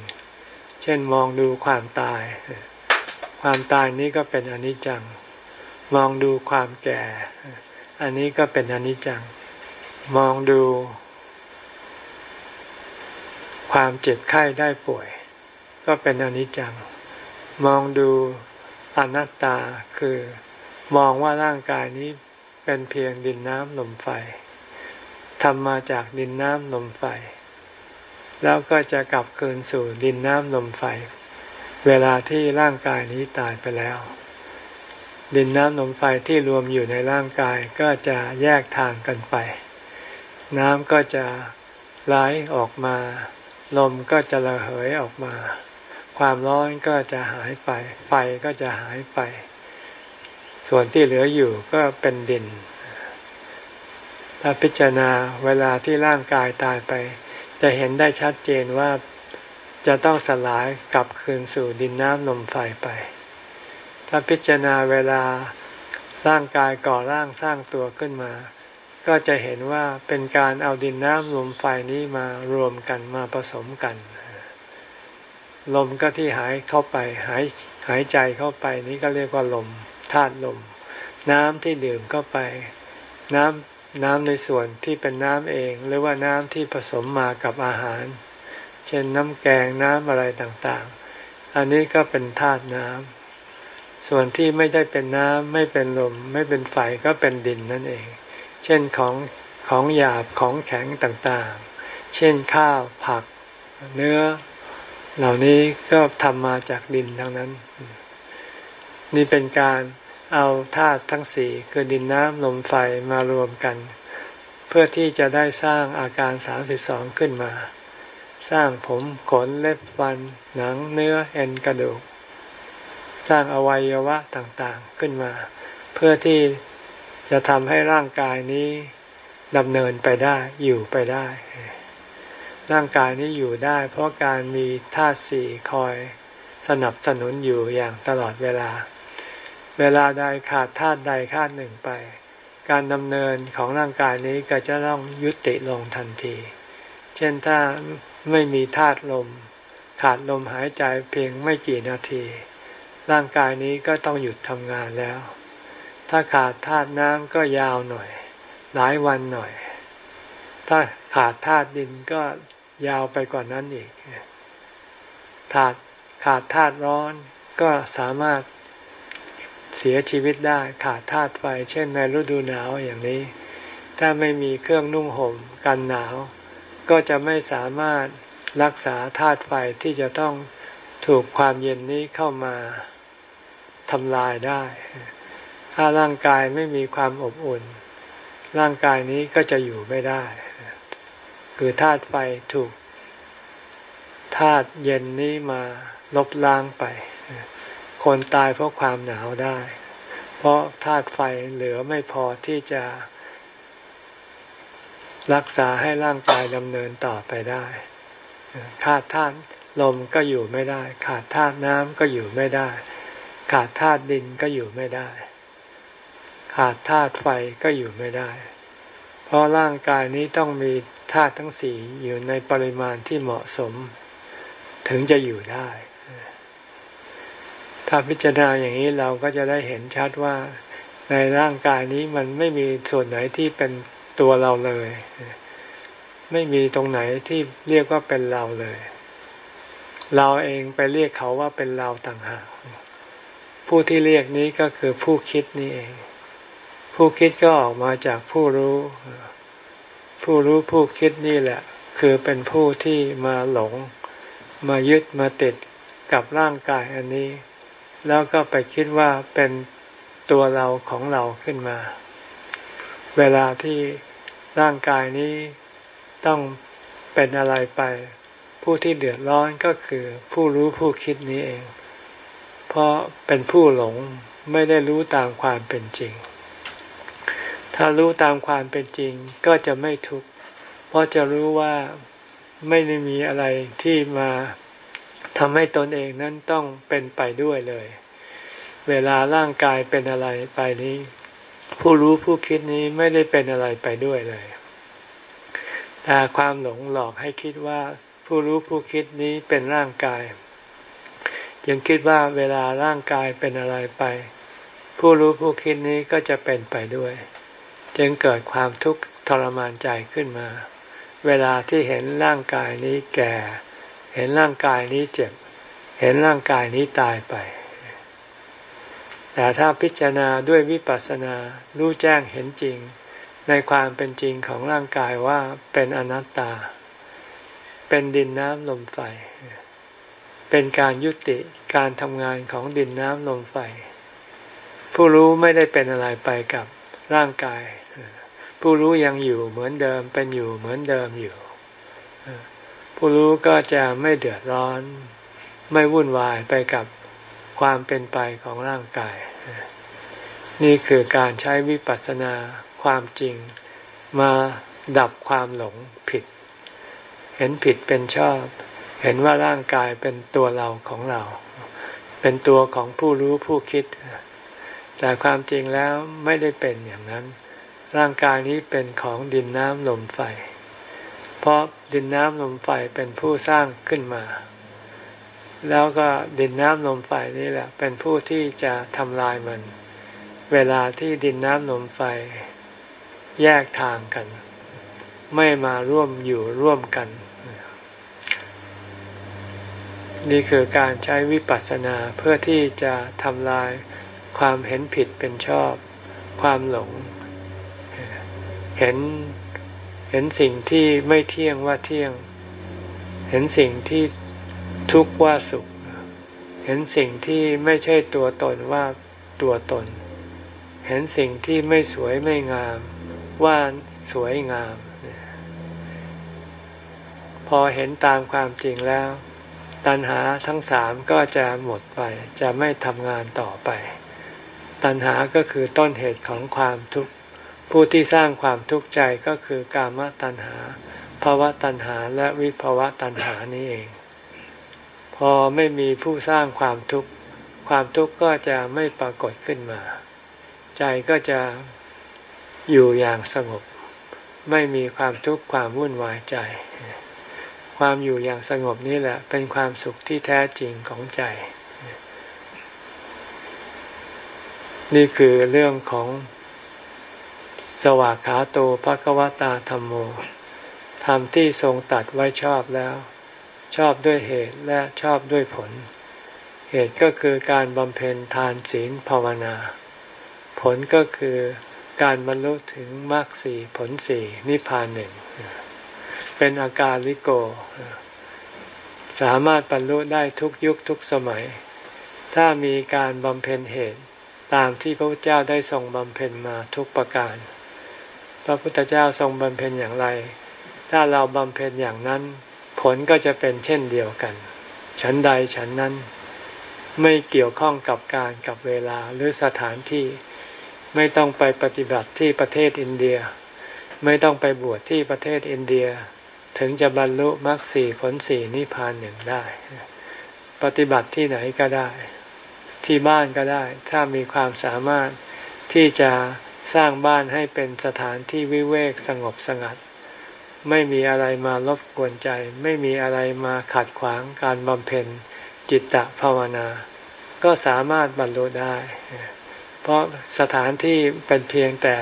Speaker 1: เช่นมองดูความตาย ความตายนี้ก็เป็นอนิจจัง มองดูความแก่ อันนี้ก็เป็นอนิจจัง มองดู ความเจ็บไข้ได้ป่วย ก็เป็นอนิจจัง มองดูอนัตตาคือมองว่าร่างกายนี้เป็นเพียงดินน้ำลมไฟทำมาจากดินน้ำลมไฟ แล้วก็จะกลับคืนสู่ดินน้ำลมไฟ เวลาที่ร่างกายนี้ตายไปแล้ว ดินน้ำลมไฟที่รวมอยู่ในร่างกายก็จะแยกทางกันไป น้ำก็จะไหลออกมา ลมก็จะระเหยออกมา ความร้อนก็จะหายไป ไฟก็จะหายไป ส่วนที่เหลืออยู่ก็เป็นดิน ถ้าพิจารณาเวลาที่ร่างกายตายไป จะเห็นได้ชัดเจนว่าจะต้องสลายกลับคืนสู่ดินน้ำลมไฟไป ถ้าพิจารณาเวลาร่างกายก่อร่างสร้างตัวขึ้นมา ก็จะเห็นว่าเป็นการเอาดินน้ำลมไฟนี้มารวมกันมาผสมกัน ลมก็ที่หายเข้าไปหายหายใจเข้าไปนี้ก็เรียกว่าลมธาตุลม น้ำที่ดื่มเข้าไป น้ำน้ำในส่วนที่เป็นน้ำเอง หรือว่าน้ำที่ผสมมากับอาหาร เช่นน้ำแกงน้ำอะไรต่างๆ อันนี้ก็เป็นธาตุน้ำส่วนที่ไม่ได้เป็นน้ำไม่เป็นลม ไม่เป็นไฟก็เป็นดินนั่นเอง ช่นของของหยาบของแข็งต่างๆ เช่นข้าวผัก เนื้อ เหล่านี้ก็ทำมาจากดินทั้งนั้น นี่เป็นการเอาธาตุทั้งสี่คือดินน้ำลมไฟมารวมกัน เพื่อที่จะได้สร้างอาการสามสิบสองขึ้นมา สร้างผมขนเล็บฟัน หนังเนื้อเอ็นกระดูก สร้างอวัยวะต่างๆขึ้นมา เพื่อที่ จะทำให้ร่างกายนี้ดำเนินไปได้อยู่ไปได้ ร่างกายนี้อยู่ได้ เพราะการมีธาตุสี่คอยสนับสนุนอยู่อย่างตลอดเวลา เวลาใดขาดธาตุใดธาตุหนึ่งไป การดำเนินของร่างกายนี้ก็จะต้องยุติลงทันที เช่นถ้าไม่มีธาตุลม ขาดลมหายใจเพียงไม่กี่นาที ร่างกายนี้ก็ต้องหยุดทำงานแล้ว ถ้าขาดธาตุน้ำก็ยาวหน่อย หลายวันหน่อย ถ้าขาดธาตุดินก็ยาวไปกว่านั้นอีกขาดขาดธาตุร้อนก็สามารถเสียชีวิตได้ขาดธาตุไฟ เช่นในฤดูหนาวอย่างนี้ ถ้าไม่มีเครื่องนุ่งห่มกันหนาว ก็จะไม่สามารถรักษาธาตุไฟที่จะต้องถูกความเย็นนี้เข้ามาทำลายได้ ถ้าร่างกายไม่มีความอบอุ่น ร่างกายนี้ก็จะอยู่ไม่ได้ คือธาตุไฟถูกธาตุเย็นนี้มาลบล้างไป คนตายเพราะความหนาวได้ เพราะธาตุไฟเหลือไม่พอที่จะ รักษาให้ร่างกายดำเนินต่อไปได้ขาดธาตุลมก็อยู่ไม่ได้ ขาดธาตุน้ำก็อยู่ไม่ได้ ขาดธาตุดินก็อยู่ไม่ได้ ขาดธาตุไฟก็อยู่ไม่ได้ เพราะร่างกายนี้ต้องมีธาตุทั้งสี่อยู่ในปริมาณที่เหมาะสม ถึงจะอยู่ได้ ถ้าพิจารณาอย่างนี้เราก็จะได้เห็นชัดว่า ในร่างกายนี้มันไม่มีส่วนไหนที่เป็นตัวเราเลย ไม่มีตรงไหนที่เรียกว่าเป็นเราเลย เราเองไปเรียกเขาว่าเป็นเราต่างหากผู้ที่เรียกนี้ก็คือผู้คิดนี่เอง ผู้คิดก็ออกมาจากผู้รู้ ผู้รู้ผู้คิดนี่แหละ คือเป็นผู้ที่มาหลง มายึดมาติดกับร่างกายอันนี้ แล้วก็ไปคิดว่าเป็นตัวเราของเราขึ้นมา เวลาที่ร่างกายนี้ต้องเป็นอะไรไป ผู้ที่เดือดร้อนก็คือผู้รู้ผู้คิดนี้เอง เพราะเป็นผู้หลงไม่ได้รู้ตามความเป็นจริง ถ้ารู้ตามความเป็นจริงก็จะไม่ทุกข์เพราะจะรู้ว่าไม่ได้มีอะไรที่มาทำให้ตนเองนั้นต้องเป็นไปด้วยเลย เวลาร่างกายเป็นอะไรไปนี้ ผู้รู้ผู้คิดนี้ไม่ได้เป็นอะไรไปด้วยเลย แต่ความหลงหลอกให้คิดว่าผู้รู้ผู้คิดนี้เป็นร่างกาย ยังคิดว่าเวลาร่างกายเป็นอะไรไป ผู้รู้ผู้คิดนี้ก็จะเป็นไปด้วย จึงเกิดความทุกข์ทรมานใจขึ้นมา เวลาที่เห็นร่างกายนี้แก่ เห็นร่างกายนี้เจ็บ เห็นร่างกายนี้ตายไป แต่ถ้าพิจารณาด้วยวิปัสสนารู้แจ้งเห็นจริง ในความเป็นจริงของร่างกายว่าเป็นอนัตตา เป็นดินน้ำลมไฟ เป็นการยุติการทำงานของดินน้ำลมไฟ ผู้รู้ไม่ได้เป็นอะไรไปกับร่างกาย ผู้รู้ยังอยู่เหมือนเดิมเป็นอยู่เหมือนเดิมอยู่ ผู้รู้ก็จะไม่เดือดร้อน ไม่วุ่นวายไปกับความเป็นไปของร่างกาย นี่คือการใช้วิปัสสนาความจริงมาดับความหลงผิด เห็นผิดเป็นชอบ เห็นว่าร่างกายเป็นตัวเราของเรา เป็นตัวของผู้รู้ผู้คิด แต่ความจริงแล้วไม่ได้เป็นอย่างนั้น ร่างกายนี้เป็นของดินน้ำลมไฟ เพราะดินน้ำลมไฟเป็นผู้สร้างขึ้นมา แล้วก็ดินน้ำลมไฟนี่แหละ เป็นผู้ที่จะทำลายมัน เวลาที่ดินน้ำลมไฟ แยกทางกัน ไม่มาร่วมอยู่ร่วมกัน นี่คือการใช้วิปัสสนาเพื่อที่จะทำลายความเห็นผิดเป็นชอบ ความหลง เห็นเห็นสิ่งที่ไม่เที่ยงว่าเที่ยง เห็นสิ่งที่ทุกข์ว่าสุข เห็นสิ่งที่ไม่ใช่ตัวตนว่าตัวตน เห็นสิ่งที่ไม่สวยไม่งาม ว่าสวยงาม พอเห็นตามความจริงแล้ว ตัณหาทั้งสามก็จะหมดไป จะไม่ทำงานต่อไป ตัณหาก็คือต้นเหตุของความทุกข์ ผู้ที่สร้างความทุกข์ใจก็คือกามตัณหาภาวะตัณหาและวิภาวะตัณหานี้เอง พอไม่มีผู้สร้างความทุกข์ความทุกข์ก็จะไม่ปรากฏขึ้นมา ใจก็จะอยู่อย่างสงบ ไม่มีความทุกข์ความวุ่นวายใจ ความอยู่อย่างสงบนี่แหละ เป็นความสุขที่แท้จริงของใจ นี่คือเรื่องของ สวากขาโตภควตาธรรมโมธรรมที่ทรงตัดไว้ชอบแล้ว ชอบด้วยเหตุและชอบด้วยผล เหตุก็คือการบำเพ็ญทานศีลภาวนา ผลก็คือการบรรลุถึงมรรคสี่ผลสี่นิพพานหนึ่ง เป็นอาการลิโก สามารถบรรลุได้ทุกยุคทุกสมัย ถ้ามีการบำเพ็ญเหตุตามที่พระพุทธเจ้าได้ทรงบำเพ็ญมาทุกประการ ระพุทธเจ้าทรงบำเพ็ญอย่างไร ถ้าเราบำเพ็ญอย่างนั้น ผลก็จะเป็นเช่นเดียวกัน ฉันใดฉันนั้น ไม่เกี่ยวข้องกับการกับเวลาหรือสถานที่ ไม่ต้องไปปฏิบัติที่ประเทศอินเดีย ไม่ต้องไปบวชที่ประเทศอินเดีย ถึงจะบรรลุมรรคสี่ผลสี่นิพพานหนึ่งได้ ปฏิบัติที่ไหนก็ได้ ที่บ้านก็ได้ ถ้ามีความสามารถที่จะ สร้างบ้านให้เป็นสถานที่วิเวกสงบสงัด ไม่มีอะไรมารบกวนใจ ไม่มีอะไรมาขัดขวางการบำเพ็ญจิตตภาวนา ก็สามารถบรรลุได้ เพราะสถานที่เป็นเพียงแต่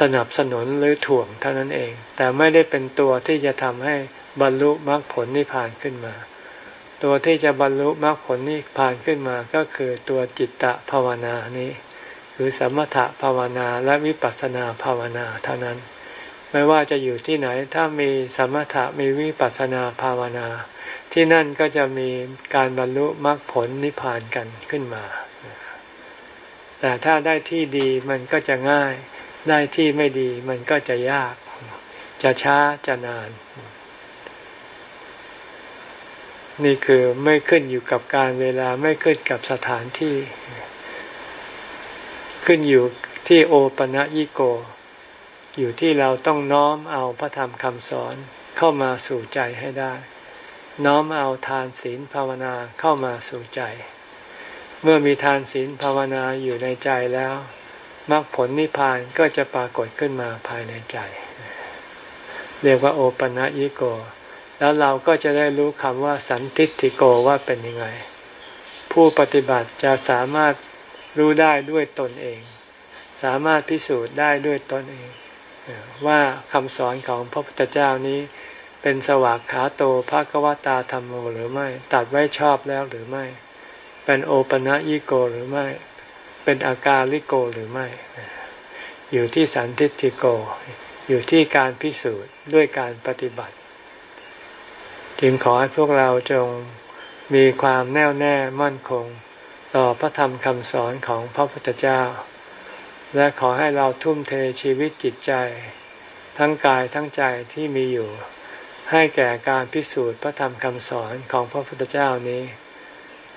Speaker 1: สนับสนุนหรือถ่วงเท่านั้นเอง แต่ไม่ได้เป็นตัวที่จะทำให้บรรลุมรรคผลนิพพานขึ้นมา ตัวที่จะบรรลุมรรคผลนิพพานขึ้นมาก็คือตัวจิตตภาวนานี้ คือสมถภาวนาและวิปัสสนาภาวนาเท่านั้น ไม่ว่าจะอยู่ที่ไหนถ้ามีสมถะมีวิปัสสนาภาวนา ที่นั่นก็จะมีการบรรลุมรรคผลนิพพานกันขึ้นมา แต่ถ้าได้ที่ดีมันก็จะง่าย ได้ที่ไม่ดีมันก็จะยาก จะช้าจะนาน นี่คือไม่ขึ้นอยู่กับการเวลาไม่ขึ้นกับสถานที่ ขึ้นอยู่ที่โอปะยิโก อยู่ที่เราต้องน้อมเอาพระธรรมคำสอนเข้ามาสู่ใจให้ได้ น้อมเอาทานศีลภาวนาเข้ามาสู่ใจ เมื่อมีทานศีลภาวนาอยู่ในใจแล้วมรรคผลนิพพานก็จะปรากฏขึ้นมาภายในใจ เรียกว่าโอปะยิโก แล้วเราก็จะได้รู้คำว่าสันติติโกว่าเป็นยังไง ผู้ปฏิบัติจะสามารถ รู้ได้ด้วยตนเอง สามารถพิสูจน์ได้ด้วยตนเอง ว่าคำสอนของพระพุทธเจ้านี้ เป็นสวากขาโตภะกวตาธรรมโมหรือไม่ตัดไว้ชอบแล้วหรือไม่ เป็นโอปะยิโกหรือไม่ เป็นอาการลิโกหรือไม่ อยู่ที่สันติติโก อยู่ที่การพิสูจน์ด้วยการปฏิบัติจึงขอให้พวกเราจงมีความแน่วแน่มั่นคง ต่อพระธรรมคำสอนของพระพุทธเจ้า และขอให้เราทุ่มเทชีวิตจิตใจ ทั้งกายทั้งใจที่มีอยู่ ให้แก่การพิสูจน์พระธรรมคำสอนของพระพุทธเจ้านี้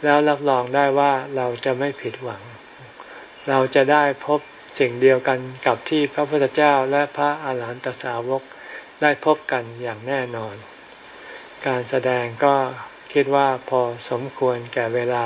Speaker 1: แล้วรับรองได้ว่าเราจะไม่ผิดหวัง เราจะได้พบสิ่งเดียวกันกับที่พระพุทธเจ้าและพระอาหารหันตสาวกได้พบกันอย่างแน่นอน การแสดงก็คิดว่าพอสมควรแก่เวลา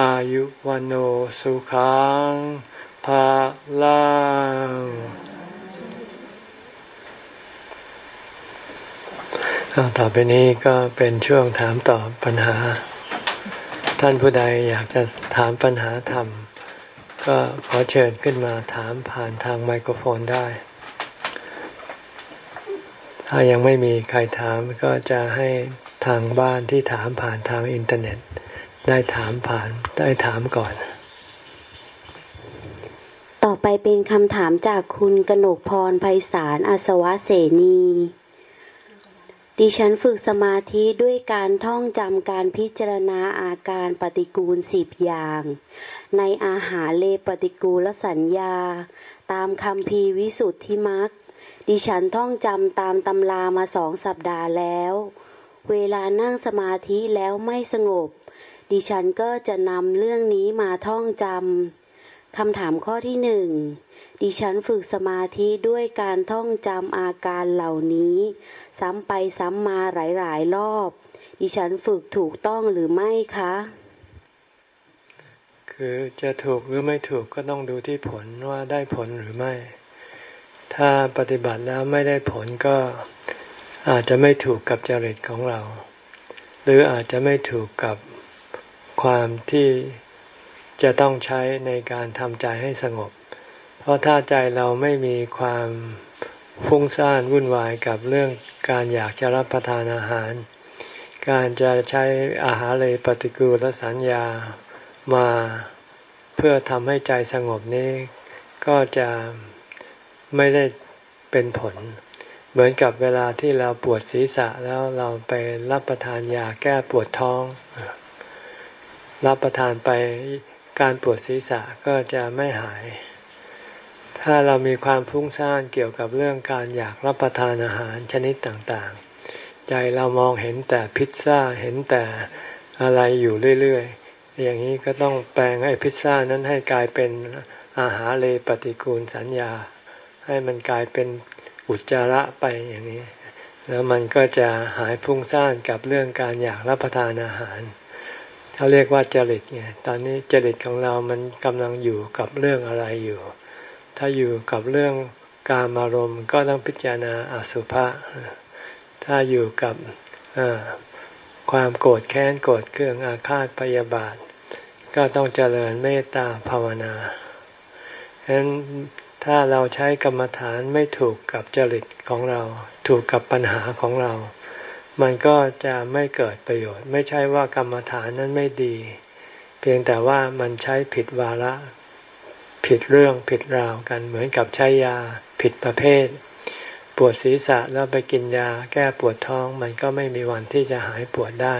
Speaker 1: อายุวันโอสุขังภาลังต่อไปนี้ก็เป็นช่วงถามตอบปัญหา ท่านผู้ใดอยากจะถามปัญหาธรรม ก็ขอเชิญขึ้นมาถามผ่านทางไมโครโฟนได้ ถ้ายังไม่มีใครถามก็จะให้ทางบ้านที่ถามผ่านทางอินเทอร์เน็ต ได้ถามผ่านได้ถามก่อน
Speaker 2: ต่อไปเป็นคำถามจากคุณกนกพรไพศาลอาสวะเสนี ดิฉันฝึกสมาธิด้วยการท่องจำการพิจารณาอาการปฏิกูลสิบอย่าง ในอาหารเลปฏิกูลสัญญา ตามคำพีวิสุทธิมักดิฉันท่องจำตามตำรามาสองสัปดาห์แล้ว เวลานั่งสมาธิแล้วไม่สงบ ดิฉันก็จะนำเรื่องนี้มาท่องจำคำถามข้อที่หนึ่งดิฉันฝึกสมาธิด้วยการท่องจำอาการเหล่านี้ ซ้ำไปซ้ำมาหลายๆรอบ ดิฉันฝึกถูกต้องหรือไม่คะ
Speaker 1: คือจะถูกหรือไม่ถูกก็ต้องดูที่ผลว่าได้ผลหรือไม่ ถ้าปฏิบัติแล้วไม่ได้ผลก็อาจจะไม่ถูกกับจริตของเรา หรืออาจจะไม่ถูกกับ ความที่จะต้องใช้ในการทำใจให้สงบ เพราะถ้าใจเราไม่มีความฟุ้งซ่านวุ่นวายกับเรื่องการอยากจะรับประทานอาหาร การจะใช้อาหารเลยปฏิกูลสัญญามาเพื่อทำให้ใจสงบนี้ก็จะไม่ได้เป็นผล เหมือนกับเวลาที่เราปวดศีรษะแล้วเราไปรับประทานยาแก้ปวดท้อง รับประทานไปการปวดศีรษะก็จะไม่หาย ถ้าเรามีความฟุ้งซ่านเกี่ยวกับเรื่องการอยากรับประทานอาหารชนิดต่างๆ ใจเรามองเห็นแต่พิซซ่าเห็นแต่อะไรอยู่เรื่อยๆ อย่างนี้ก็ต้องแปลงไอ้พิซซ่านั้นให้กลายเป็นอาหารเลปฏิกูลสัญญา ให้มันกลายเป็นอุจจาระไปอย่างนี้ แล้วมันก็จะหายฟุ้งซ่านกับเรื่องการอยากรับประทานอาหาร เขาเรียกว่าจริตไงตอนนี้จริตของเรามันกำลังอยู่กับเรื่องอะไรอยู่ ถ้าอยู่กับเรื่องการอารมณ์ก็ต้องพิจารณาอสุภะถ้าอยู่กับความโกรธแค้นโกรธเคืองอาฆาตพยาบาท ก็ต้องเจริญเมตตาภาวนาฉะนั้นถ้าเราใช้กรรมฐานไม่ถูกกับจริตของเรา ถูกกับปัญหาของเรา มันก็จะไม่เกิดประโยชน์ ไม่ใช่ว่ากรรมฐานนั้นไม่ดี เพียงแต่ว่ามันใช้ผิดวาระ ผิดเรื่องผิดราวกันเหมือนกับใช้ยาผิดประเภท ปวดศีรษะแล้วไปกินยาแก้ปวดท้อง มันก็ไม่มีวันที่จะหายปวดได้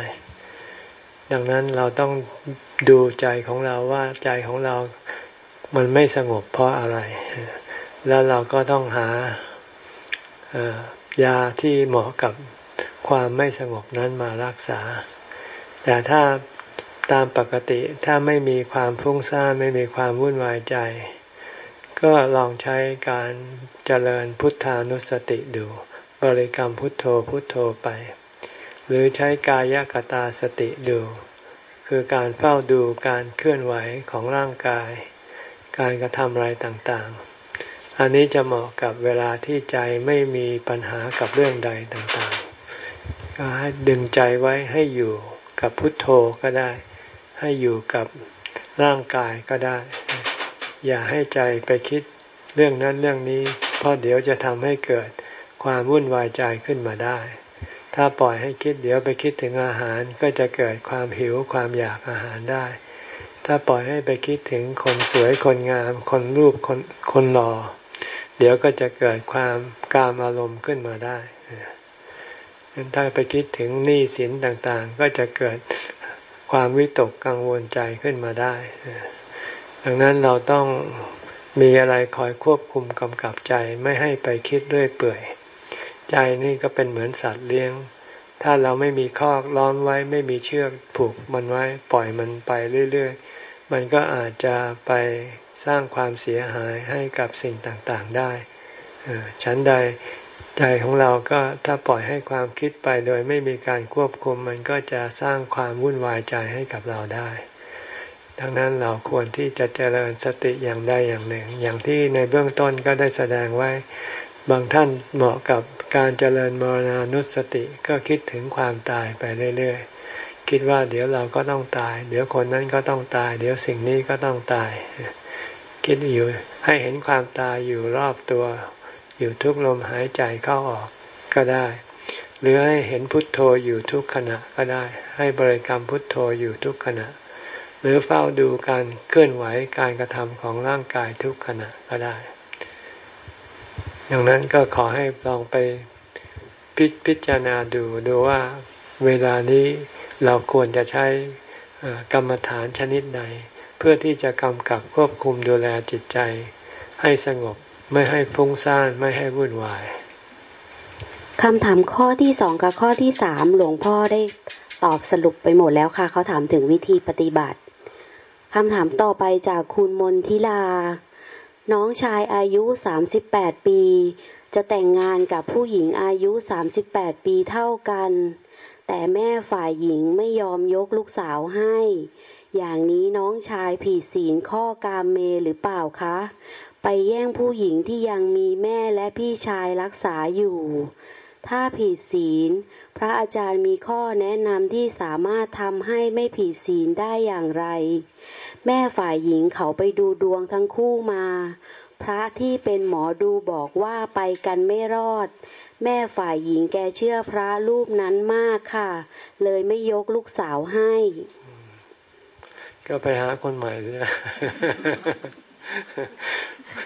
Speaker 1: ดังนั้นเราต้องดูใจของเราว่าใจของเรา มันไม่สงบเพราะอะไร แล้วเราก็ต้องหายาที่เหมาะกับ ความไม่สงบนั้นมารักษา แต่ถ้าตามปกติถ้าไม่มีความฟุ้งซ่านไม่มีความวุ่นวายใจ ก็ลองใช้การเจริญพุทธานุสติดู บริกรรมพุทโธพุทโธไป หรือใช้กายกตาสติดู คือการเฝ้าดูการเคลื่อนไหวของร่างกาย การกระทำอะไรต่างๆ อันนี้จะเหมาะกับเวลาที่ใจไม่มีปัญหากับเรื่องใดต่างๆ ก็ให้ดึงใจไว้ให้อยู่กับพุทโธก็ได้ ให้อยู่กับร่างกายก็ได้ อย่าให้ใจไปคิดเรื่องนั้นเรื่องนี้ เพราะเดี๋ยวจะทำให้เกิดความวุ่นวายใจขึ้นมาได้ ถ้าปล่อยให้คิดเดี๋ยวไปคิดถึงอาหารก็จะเกิดความหิวความอยากอาหารได้ ถ้าปล่อยให้ไปคิดถึงคนสวยคนงาม คนรูปคนคนหล่อเดี๋ยวก็จะเกิดความกามอารมณ์ขึ้นมาได้ ถ้าไปคิดถึงหนี้สินต่างๆ ก็จะเกิดความวิตกกังวลใจขึ้นมาได้ ดังนั้นเราต้องมีอะไรคอยควบคุมกำกับใจไม่ให้ไปคิดด้วยเปื่อย ใจนี่ก็เป็นเหมือนสัตว์เลี้ยง ถ้าเราไม่มีคอกล้อมไว้ไม่มีเชือกผูกมันไว้ปล่อยมันไปเรื่อยๆ มันก็อาจจะไปสร้างความเสียหายให้กับสิ่งต่างๆได้ ฉันใด ใจของเราก็ถ้าปล่อยให้ความคิดไปโดยไม่มีการควบคุม มันก็จะสร้างความวุ่นวายใจให้กับเราได้ ดังนั้นเราควรที่จะเจริญสติอย่างใดอย่างหนึ่ง อย่างที่ในเบื้องต้นก็ได้แสดงไว้ บางท่านเหมาะกับการเจริญมรณานุสติก็คิดถึงความตายไปเรื่อยๆ คิดว่าเดี๋ยวเราก็ต้องตาย เดี๋ยวคนนั้นก็ต้องตาย เดี๋ยวสิ่งนี้ก็ต้องตาย คิดอยู่ให้เห็นความตายอยู่รอบตัว อยู่ทุกลมหายใจเข้าออกก็ได้ หรือให้เห็นพุทโธอยู่ทุกขณะก็ได้ ให้บริกรรมพุทโธอยู่ทุกขณะ หรือเฝ้าดูการเคลื่อนไหวการกระทำของร่างกายทุกขณะก็ได้ ดังนั้นก็ขอให้ลองไปพพิจารณาดูดูว่าเวลานี้เราควรจะใช้กรรมฐานชนิดใด เพื่อที่จะกำกับควบคุมดูแลจิตใจให้สงบ ไม่ให้ฟุ้งซ่านไม่ให้วุ่นวาย
Speaker 2: คำถามข้อที่สองกับข้อที่สามหลวงพ่อได้ตอบสรุปไปหมดแล้วค่ะ เขาถามถึงวิธีปฏิบัติคำถามต่อไปจากคุณมนทิลา น้องชายอายุสามสิบแปดปี จะแต่งงานกับผู้หญิงอายุสามสิบแปดปีเท่ากัน แต่แม่ฝ่ายหญิงไม่ยอมยกลูกสาวให้ อย่างนี้น้องชายผิดศีลข้อกามเมหรือเปล่าคะ ไปแย่งผู้หญิงที่ยังมีแม่และพี่ชายรักษาอยู่ ถ้าผิดศีล พระอาจารย์มีข้อแนะนำที่สามารถทำให้ไม่ผิดศีลได้อย่างไร แม่ฝ่ายหญิงเขาไปดูดวงทั้งคู่มา พระที่เป็นหมอดูบอกว่าไปกันไม่รอด แม่ฝ่ายหญิงแกเชื่อพระรูปนั้นมากค่ะ เลยไม่ยกลูกสาวให้
Speaker 1: ก็ไปหาคนใหม่สิ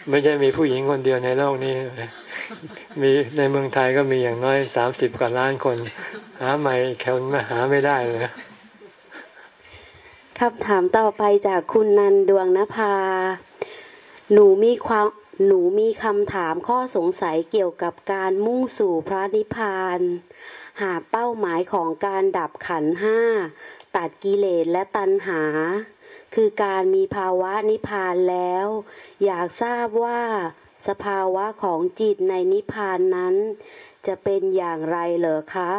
Speaker 1: ไม่ใช่มีผู้หญิงคนเดียวในโลกนี้ มีในเมืองไทยก็มีอย่างน้อยสามสิบกว่าล้านคน หาใหม่แค่มาหาไม่ได้เลย
Speaker 2: คำถามต่อไปจากคุณนันดวงนภา หนูมีความหนูมีคำถามข้อสงสัยเกี่ยวกับการมุ่งสู่พระนิพพาน หากเป้าหมายของการดับขันห้า ตัดกิเลสและตัณหา คือการมีภาวะนิพพานแล้ว อยากทราบว่าสภาวะของจิตในนิพพานนั้น จะเป็นอย่างไรเหรอคะ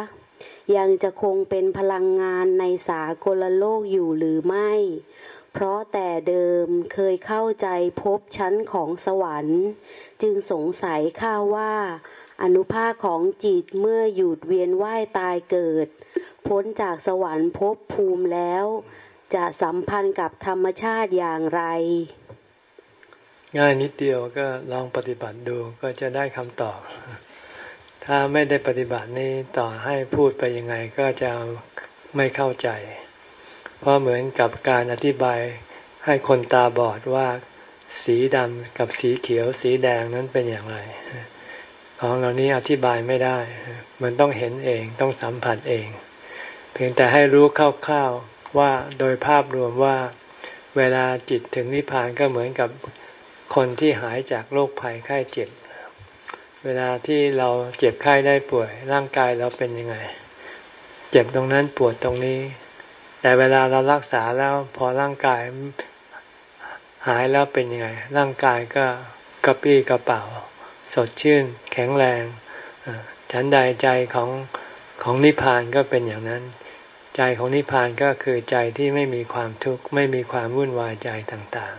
Speaker 2: ยังจะคงเป็นพลังงานในสากลโลกอยู่หรือไม่ เพราะแต่เดิมเคยเข้าใจพบชั้นของสวรรค์ จึงสงสัยข้าว่า อนุภาคของจิตเมื่อหยุดเวียนว่ายตายเกิด พ้นจากสวรรค์ภพภูมิแล้ว จะสัมพันธ์กับธรรมชาติอย่างไร
Speaker 1: ง่ายนิดเดียวก็ลองปฏิบัติดูก็จะได้คำตอบ ถ้าไม่ได้ปฏิบัตินี้ต่อให้พูดไปยังไงก็จะไม่เข้าใจ เพราะเหมือนกับการอธิบายให้คนตาบอดว่าสีดำกับสีเขียวสีแดงนั้นเป็นอย่างไร ของเหล่านี้อธิบายไม่ได้ มันต้องเห็นเองต้องสัมผัสเอง เพียงแต่ให้รู้คร่าว ว่าโดยภาพรวมว่าเวลาจิตถึงนิพพานก็เหมือนกับคนที่หายจากโรคภัยไข้เจ็บ เวลาที่เราเจ็บไข้ได้ป่วย ร่างกายเราเป็นยังไง เจ็บตรงนั้นปวดตรงนี้ แต่เวลาเรารักษาแล้วพอร่างกายหายแล้วเป็นยังไง ร่างกายก็กระปี้กระเป๋า สดชื่น แข็งแรงฉันใดใจของของนิพพานก็เป็นอย่างนั้น ใจของนิพพานก็คือใจที่ไม่มีความทุกข์ไม่มีความวุ่นวายใจต่าง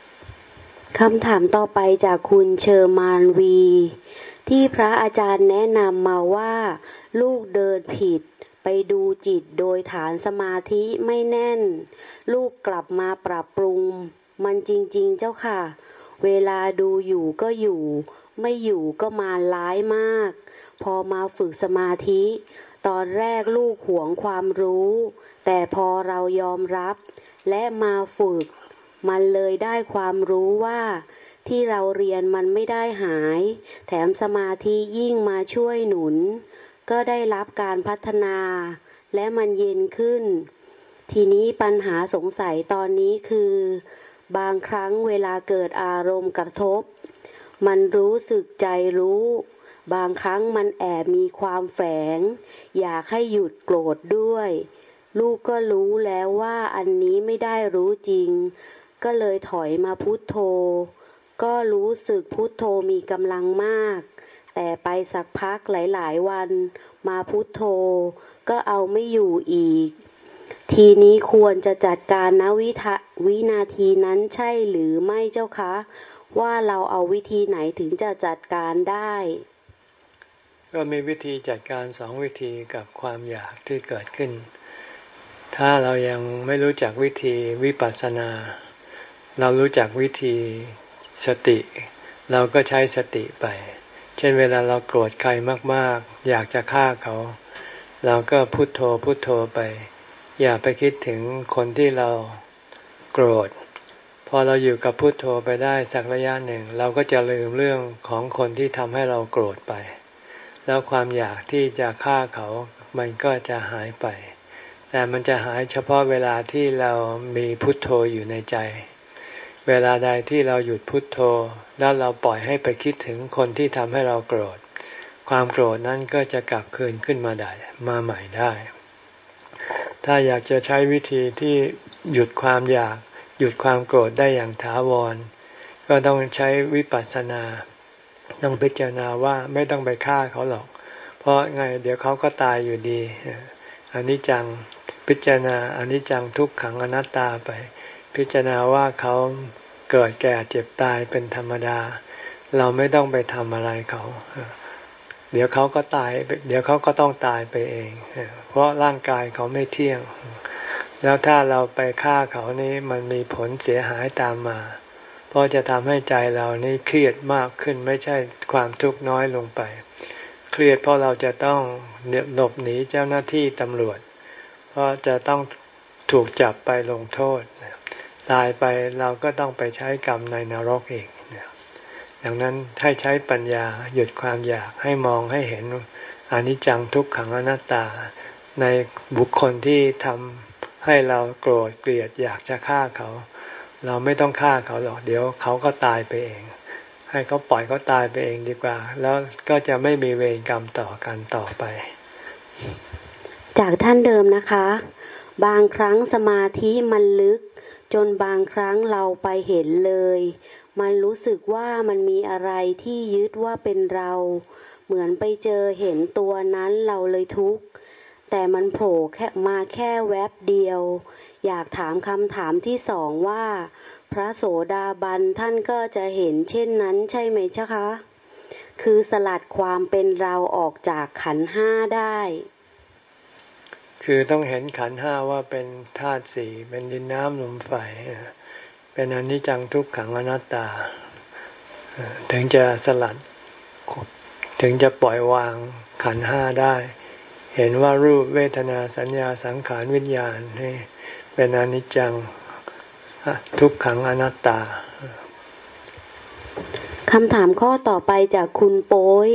Speaker 2: ๆคำถามต่อไปจากคุณเชอร์มานวี ที่พระอาจารย์แนะนำมาว่า ลูกเดินผิดไปดูจิตโดยฐานสมาธิไม่แน่น ลูกกลับมาปรับปรุง มันจริง ๆ เจ้าค่ะ เวลาดูอยู่ก็อยู่ ไม่อยู่ก็มาร้ายมาก พอมาฝึกสมาธิ ตอนแรกลูกหวงความรู้ แต่พอเรายอมรับ และมาฝึก มันเลยได้ความรู้ว่า ที่เราเรียนมันไม่ได้หาย แถมสมาธิยิ่งมาช่วยหนุน ก็ได้รับการพัฒนา และมันเย็นขึ้น ทีนี้ปัญหาสงสัยตอนนี้คือ บางครั้งเวลาเกิดอารมณ์กระทบ มันรู้สึกใจรู้ บางครั้งมันแอบมีความแฝง อยากให้หยุดโกรธด้วย ลูกก็รู้แล้วว่าอันนี้ไม่ได้รู้จริง ก็เลยถอยมาพุโทโธ ก็รู้สึกพุโทโธมีกำลังมาก แต่ไปสักพักหลายๆ วัน มาพุทโธ ก็เอาไม่อยู่อีก ทีนี้ควรจะจัดการนวิทวินาทีนั้นใช่หรือไม่เจ้าคะ ว่าเราเอาวิธีไหนถึงจะจัดการได้
Speaker 1: ก็มีวิธีจัดการสองวิธีกับความอยากที่เกิดขึ้น ถ้าเรายังไม่รู้จักวิธีวิปัสสนา เรารู้จักวิธีสติ เราก็ใช้สติไป เช่นเวลาเราโกรธใครมาก ๆ อยากจะฆ่าเขา เราก็พุโทโธพุโทโธไป อย่าไปคิดถึงคนที่เราโกรธ พอเราอยู่กับพุโทโธไปได้สักระยะหนึ่ง เราก็จะลืมเรื่องของคนที่ทำให้เราโกรธไป แล้วความอยากที่จะฆ่าเขามันก็จะหายไป แต่มันจะหายเฉพาะเวลาที่เรามีพุทโธอยู่ในใจ เวลาใดที่เราหยุดพุทโธ แล้วเราปล่อยให้ไปคิดถึงคนที่ทำให้เราโกรธ ความโกรธนั้นก็จะกลับคืนขึ้นมาได้มาใหม่ได้ ถ้าอยากจะใช้วิธีที่หยุดความอยาก หยุดความโกรธได้อย่างถาวร ก็ต้องใช้วิปัสสนา ต้องพิจารณาว่าไม่ต้องไปฆ่าเขาหรอก เพราะไงเดี๋ยวเขาก็ตายอยู่ดีอันนี้จังพิจารณาอันนี้จังทุกขังอนัตตาไป พิจารณาว่าเขาเกิดแก่เจ็บตายเป็นธรรมดา เราไม่ต้องไปทำอะไรเขาเดี๋ยวเขาก็ตาย เดี๋ยวเขาก็ต้องตายไปเอง เพราะร่างกายเขาไม่เที่ยง แล้วถ้าเราไปฆ่าเขานี้มันมีผลเสียหายตามมา เพราะจะทำให้ใจเรานี่เครียดมากขึ้นไม่ใช่ความทุกข์น้อยลงไป เครียดเพราะเราจะต้องหลบหนีเจ้าหน้าที่ตำรวจ เพราะจะต้องถูกจับไปลงโทษ ตายไปเราก็ต้องไปใช้กรรมในนรกอีกดังนั้นให้ใช้ปัญญาหยุดความอยากให้มองให้เห็นอนิจจังทุกขังอนัตตา ในบุคคลที่ทำให้เราโกรธเกลียดอยากจะฆ่าเขา เราไม่ต้องฆ่าเขาหรอก เดี๋ยวเขาก็ตายไปเอง ให้เขาปล่อยเขาตายไปเองดีกว่า แล้วก็จะไม่มีเวรกรรมต่อกันต่อไป
Speaker 2: จากท่านเดิมนะคะ บางครั้งสมาธิมันลึก จนบางครั้งเราไปเห็นเลย มันรู้สึกว่ามันมีอะไรที่ยึดว่าเป็นเรา เหมือนไปเจอเห็นตัวนั้นเราเลยทุกข์แต่มันโผล่แค่มาแค่แวบเดียว อยากถามคำถามที่สองว่า พระโสดาบันท่านก็จะเห็นเช่นนั้นใช่ไหมเจ้าคะ คือสลัดความเป็นเราออกจากขันห้าได้
Speaker 1: คือต้องเห็นขันห้าว่าเป็นธาตุสี่เป็นดินน้ำลมไฟ เป็นอนิจจังทุกขังอนัตตา ถึงจะสลัดถึงจะปล่อยวางขันห้าได้ เห็นว่ารูปเวทนาสัญญาสังขารวิญญาณนี่ เป็นอนิจจังทุกขังอนัตตา
Speaker 2: คำถามข้อต่อไปจากคุณโป้ย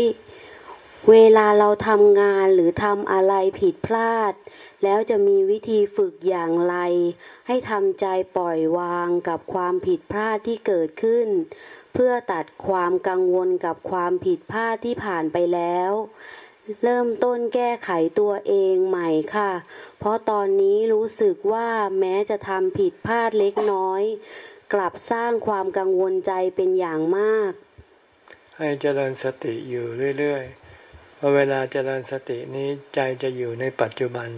Speaker 2: เวลาเราทำงานหรือทำอะไรผิดพลาด แล้วจะมีวิธีฝึกอย่างไร ให้ทำใจปล่อยวางกับความผิดพลาดที่เกิดขึ้น เพื่อตัดความกังวลกับความผิดพลาดที่ผ่านไปแล้ว เริ่มต้นแก้ไขตัวเองใหม่ค่ะ เพราะตอนนี้รู้สึกว่าแม้จะทำผิดพลาดเล็กน้อย กลับสร้างความกังวลใจเป็นอย่างมาก
Speaker 1: ให้เจริญสติอยู่เรื่อยๆพอเวลาเจริญสตินี้ใจจะอยู่ในปัจจุบัน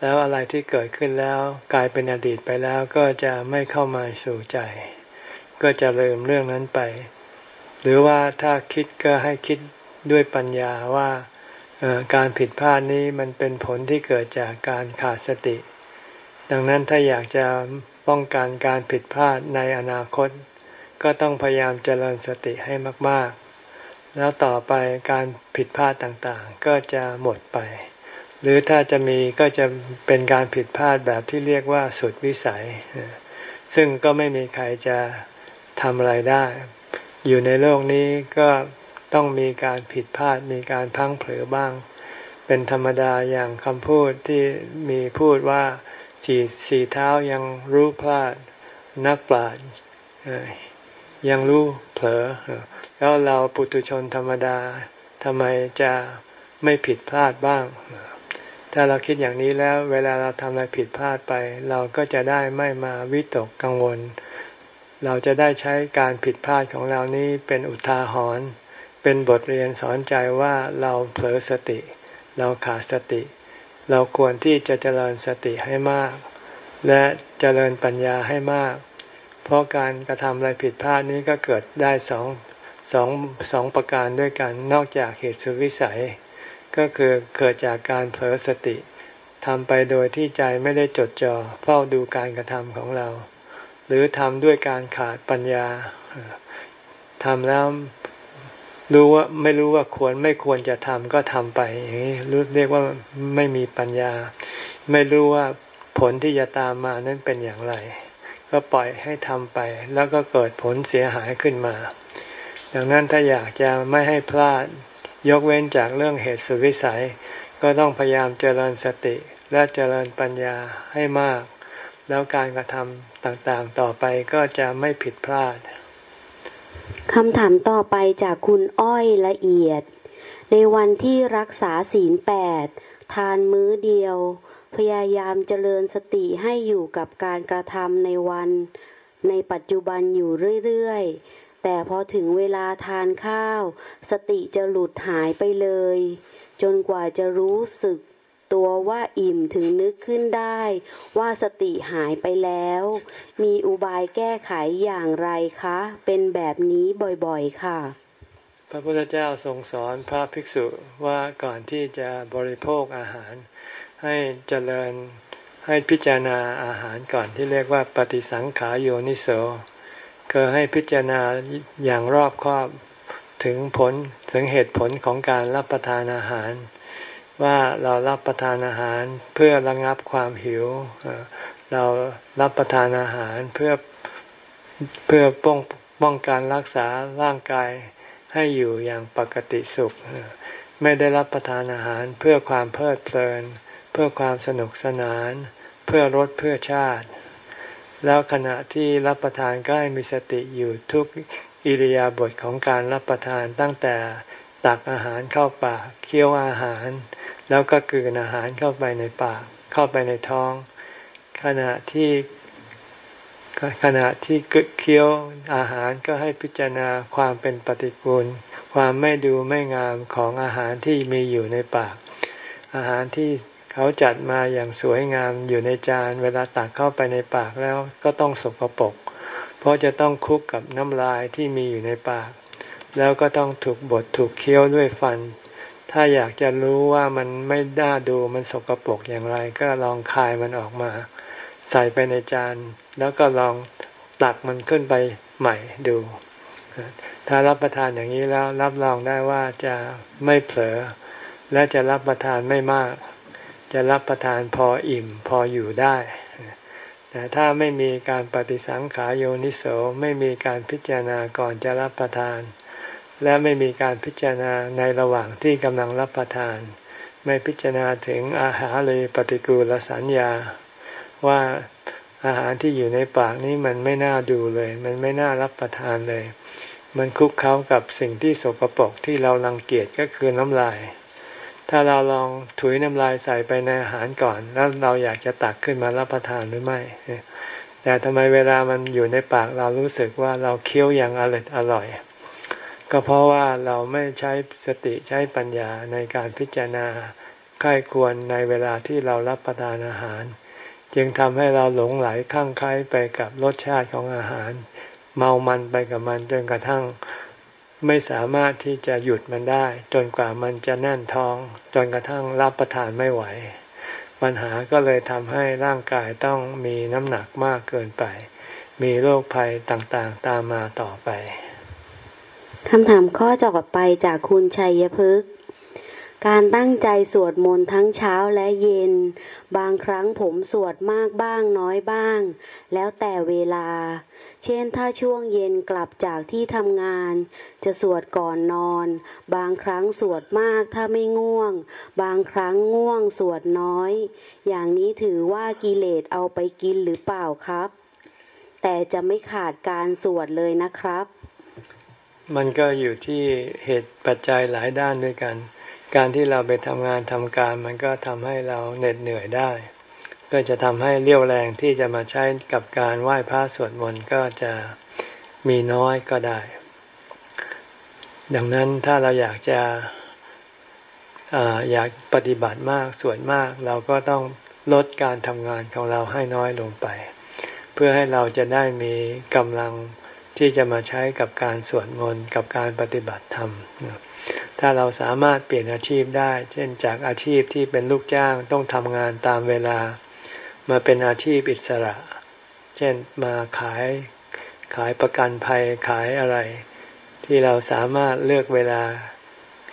Speaker 1: แล้วอะไรที่เกิดขึ้นแล้วกลายเป็นอดีตไปแล้วก็จะไม่เข้ามาสู่ใจ ก็จะลืมเรื่องนั้นไป หรือว่าถ้าคิดก็ให้คิดด้วยปัญญาว่า การผิดพลาดนี้มันเป็นผลที่เกิดจากการขาดสติ ดังนั้นถ้าอยากจะป้องกันการผิดพลาดในอนาคต ก็ต้องพยายามเจริญสติให้มาก ๆ แล้วต่อไปการผิดพลาดต่างๆ ก็จะหมดไป หรือถ้าจะมีก็จะเป็นการผิดพลาดแบบที่เรียกว่าสุดวิสัย ซึ่งก็ไม่มีใครจะทำอะไรได้ อยู่ในโลกนี้ก็ ต้องมีการผิดพลาดมีการพังเผลอบ้าง เป็นธรรมดาอย่างคำพูดที่มีพูดว่าสี่สี่เท้ายังรู้พลาดนักปราชญ์ยังรู้เผลอ แล้วเราปุถุชนธรรมดาทำไมจะไม่ผิดพลาดบ้าง ถ้าเราคิดอย่างนี้แล้ว เวลาเราทำอะไรผิดพลาดไป เราก็จะได้ไม่มาวิตกกังวล เราจะได้ใช้การผิดพลาดของเรานี้เป็นอุทาหรณ์ เป็นบทเรียนสอนใจว่าเราเผลอสติ เราขาดสติ เราควรที่จะเจริญสติให้มาก และเจริญปัญญาให้มาก เพราะการกระทำอะไรผิดพลาดนี้ก็เกิดได้สองสองสองประการด้วยกันนอกจากเหตุสุวิสัย ก็คือเกิดจากการเผลอสติทำไปโดยที่ใจไม่ได้จดจ่อเฝ้าดูการกระทำของเรา หรือทำด้วยการขาดปัญญาทำแล้ว รู้ว่าไม่รู้ว่าควรไม่ควรจะทำก็ทำไปอย่างนี้รู้เรียกว่าไม่มีปัญญา ไม่รู้ว่าผลที่จะตามมานั้นเป็นอย่างไร ก็ปล่อยให้ทำไป แล้วก็เกิดผลเสียหายขึ้นมา ดังนั้นถ้าอยากจะไม่ให้พลาดยกเว้นจากเรื่องเหตุสุวิสัย ก็ต้องพยายามเจริญสติและเจริญปัญญาให้มาก แล้วการกระทำต่างๆต่อไปก็จะไม่ผิดพลาด
Speaker 2: คำถามต่อไปจากคุณอ้อยละเอียด ในวันที่รักษาศีลแปดทานมื้อเดียว พยายามเจริญสติให้อยู่กับการกระทำในวัน ในปัจจุบันอยู่เรื่อยๆ แต่พอถึงเวลาทานข้าว สติจะหลุดหายไปเลย จนกว่าจะรู้สึก ตัวว่าอิ่มถึงนึกขึ้นได้ ว่าสติหายไปแล้ว มีอุบายแก้ไขอย่างไรคะ เป็นแบบนี้บ่อยๆค่ะ
Speaker 1: พระพุทธเจ้าทรงสอนพระภิกษุว่าก่อนที่จะบริโภคอาหาร ให้เจริญให้พิจารณาอาหารก่อนที่เรียกว่าปฏิสังขารโยนิโสคือให้พิจารณาอย่างรอบคอบถึงผลถึงเหตุผลของการรับประทานอาหาร ว่าเรารับประทานอาหารเพื่อระงับความหิว เรารับประทานอาหารเพื่อเพื่อป้องป้องการรักษาร่างกายให้อยู่อย่างปกติสุข ไม่ได้รับประทานอาหารเพื่อความเพลิดเพลิน เพื่อความสนุกสนาน เพื่อรสเพื่อชาติ แล้วขณะที่รับประทานก็ให้มีสติอยู่ทุกอิริยาบถของการรับประทานตั้งแต่ ตักอาหารเข้าปากเคี้ยวอาหาร แล้วก็กลืนอาหารเข้าไปในปาก เข้าไปในท้อง ขณะที่ขณะที่เคี้ยวอาหารก็ให้พิจารณาความเป็นปฏิกูล ความไม่ดูไม่งามของอาหารที่มีอยู่ในปาก อาหารที่เขาจัดมาอย่างสวยงามอยู่ในจานเวลาตักเข้าไปในปากแล้วก็ต้องสกปรกเพราะจะต้องคุกกับน้ำลายที่มีอยู่ในปาก แล้วก็ต้องถูกบดถูกเคี้ยวด้วยฟัน ถ้าอยากจะรู้ว่ามันไม่น่าดูมันสกปรกอย่างไร ก็ลองคายมันออกมา ใส่ไปในจาน แล้วก็ลองตักมันขึ้นไปใหม่ดู ถ้ารับประทานอย่างนี้แล้วรับรองได้ว่าจะไม่เผลอ และจะรับประทานไม่มาก จะรับประทานพออิ่มพออยู่ได้แต่ถ้าไม่มีการปฏิสังขารโยนิโสไม่มีการพิจารณาก่อนจะรับประทาน และไม่มีการพิจารณาในระหว่างที่กำลังรับประทาน ไม่พิจารณาถึงอาหารเลยปฏิกูลสัญญา ว่าอาหารที่อยู่ในปากนี้มันไม่น่าดูเลย มันไม่น่ารับประทานเลย มันคุกเข้ากับสิ่งที่สกปรกที่เราลังเกียจก็คือน้ำลาย ถ้าเราลองถุยน้ำลายใส่ไปในอาหารก่อน แล้วเราอยากจะตักขึ้นมารับประทานหรือไม่ แต่ทำไมเวลามันอยู่ในปากเรารู้สึกว่าเราเคี้ยวอย่างอร่อยอร่อย ก็เพราะว่าเราไม่ใช้สติใช้ปัญญาในการพิจารณาใคร่ควรในเวลาที่เรารับประทานอาหาร จึงทำให้เราหลงไหลข้างใคล้ไปกับรสชาติของอาหาร เมามันไปกับมันจนกระทั่ง ไม่สามารถที่จะหยุดมันได้ จนกว่ามันจะแน่นท้อง จนกระทั่งรับประทานไม่ไหว ปัญหาก็เลยทำให้ร่างกายต้องมีน้ำหนักมากเกินไป มีโรคภัยต่างๆ ตามมาต่อไป
Speaker 2: คำถามข้อจอกไปจากคุณชัยพฤกษ์การตั้งใจสวดมนต์ทั้งเช้าและเย็น บางครั้งผมสวดมากบ้างน้อยบ้าง แล้วแต่เวลา เช่นถ้าช่วงเย็นกลับจากที่ทำงาน จะสวดก่อนนอน บางครั้งสวดมากถ้าไม่ง่วง บางครั้งง่วงสวดน้อย อย่างนี้ถือว่ากิเลสเอาไปกินหรือเปล่าครับ แต่จะไม่ขาดการสวดเลยนะครับ
Speaker 1: มันก็อยู่ที่เหตุปัจจัยหลายด้านด้วยกัน การที่เราไปทำงานทำการ มันก็ทำให้เราเหน็ดเหนื่อยได้ ก็จะทำให้เรี่ยวแรงที่จะมาใช้กับการไหว้พระสวดมนต์ก็จะมีน้อยก็ได้ ดังนั้นถ้าเราอยากจะอยากปฏิบัติมากสวดมากเราก็ต้องลดการทำงานของเราให้น้อยลงไป เพื่อให้เราจะได้มีกำลัง ที่จะมาใช้กับการสวดมนต์กับการปฏิบัติธรรม ถ้าเราสามารถเปลี่ยนอาชีพได้ เช่นจากอาชีพที่เป็นลูกจ้างต้องทำงานตามเวลา มาเป็นอาชีพอิสระ เช่นมาขายขายประกันภัยขายอะไร ที่เราสามารถเลือกเวลา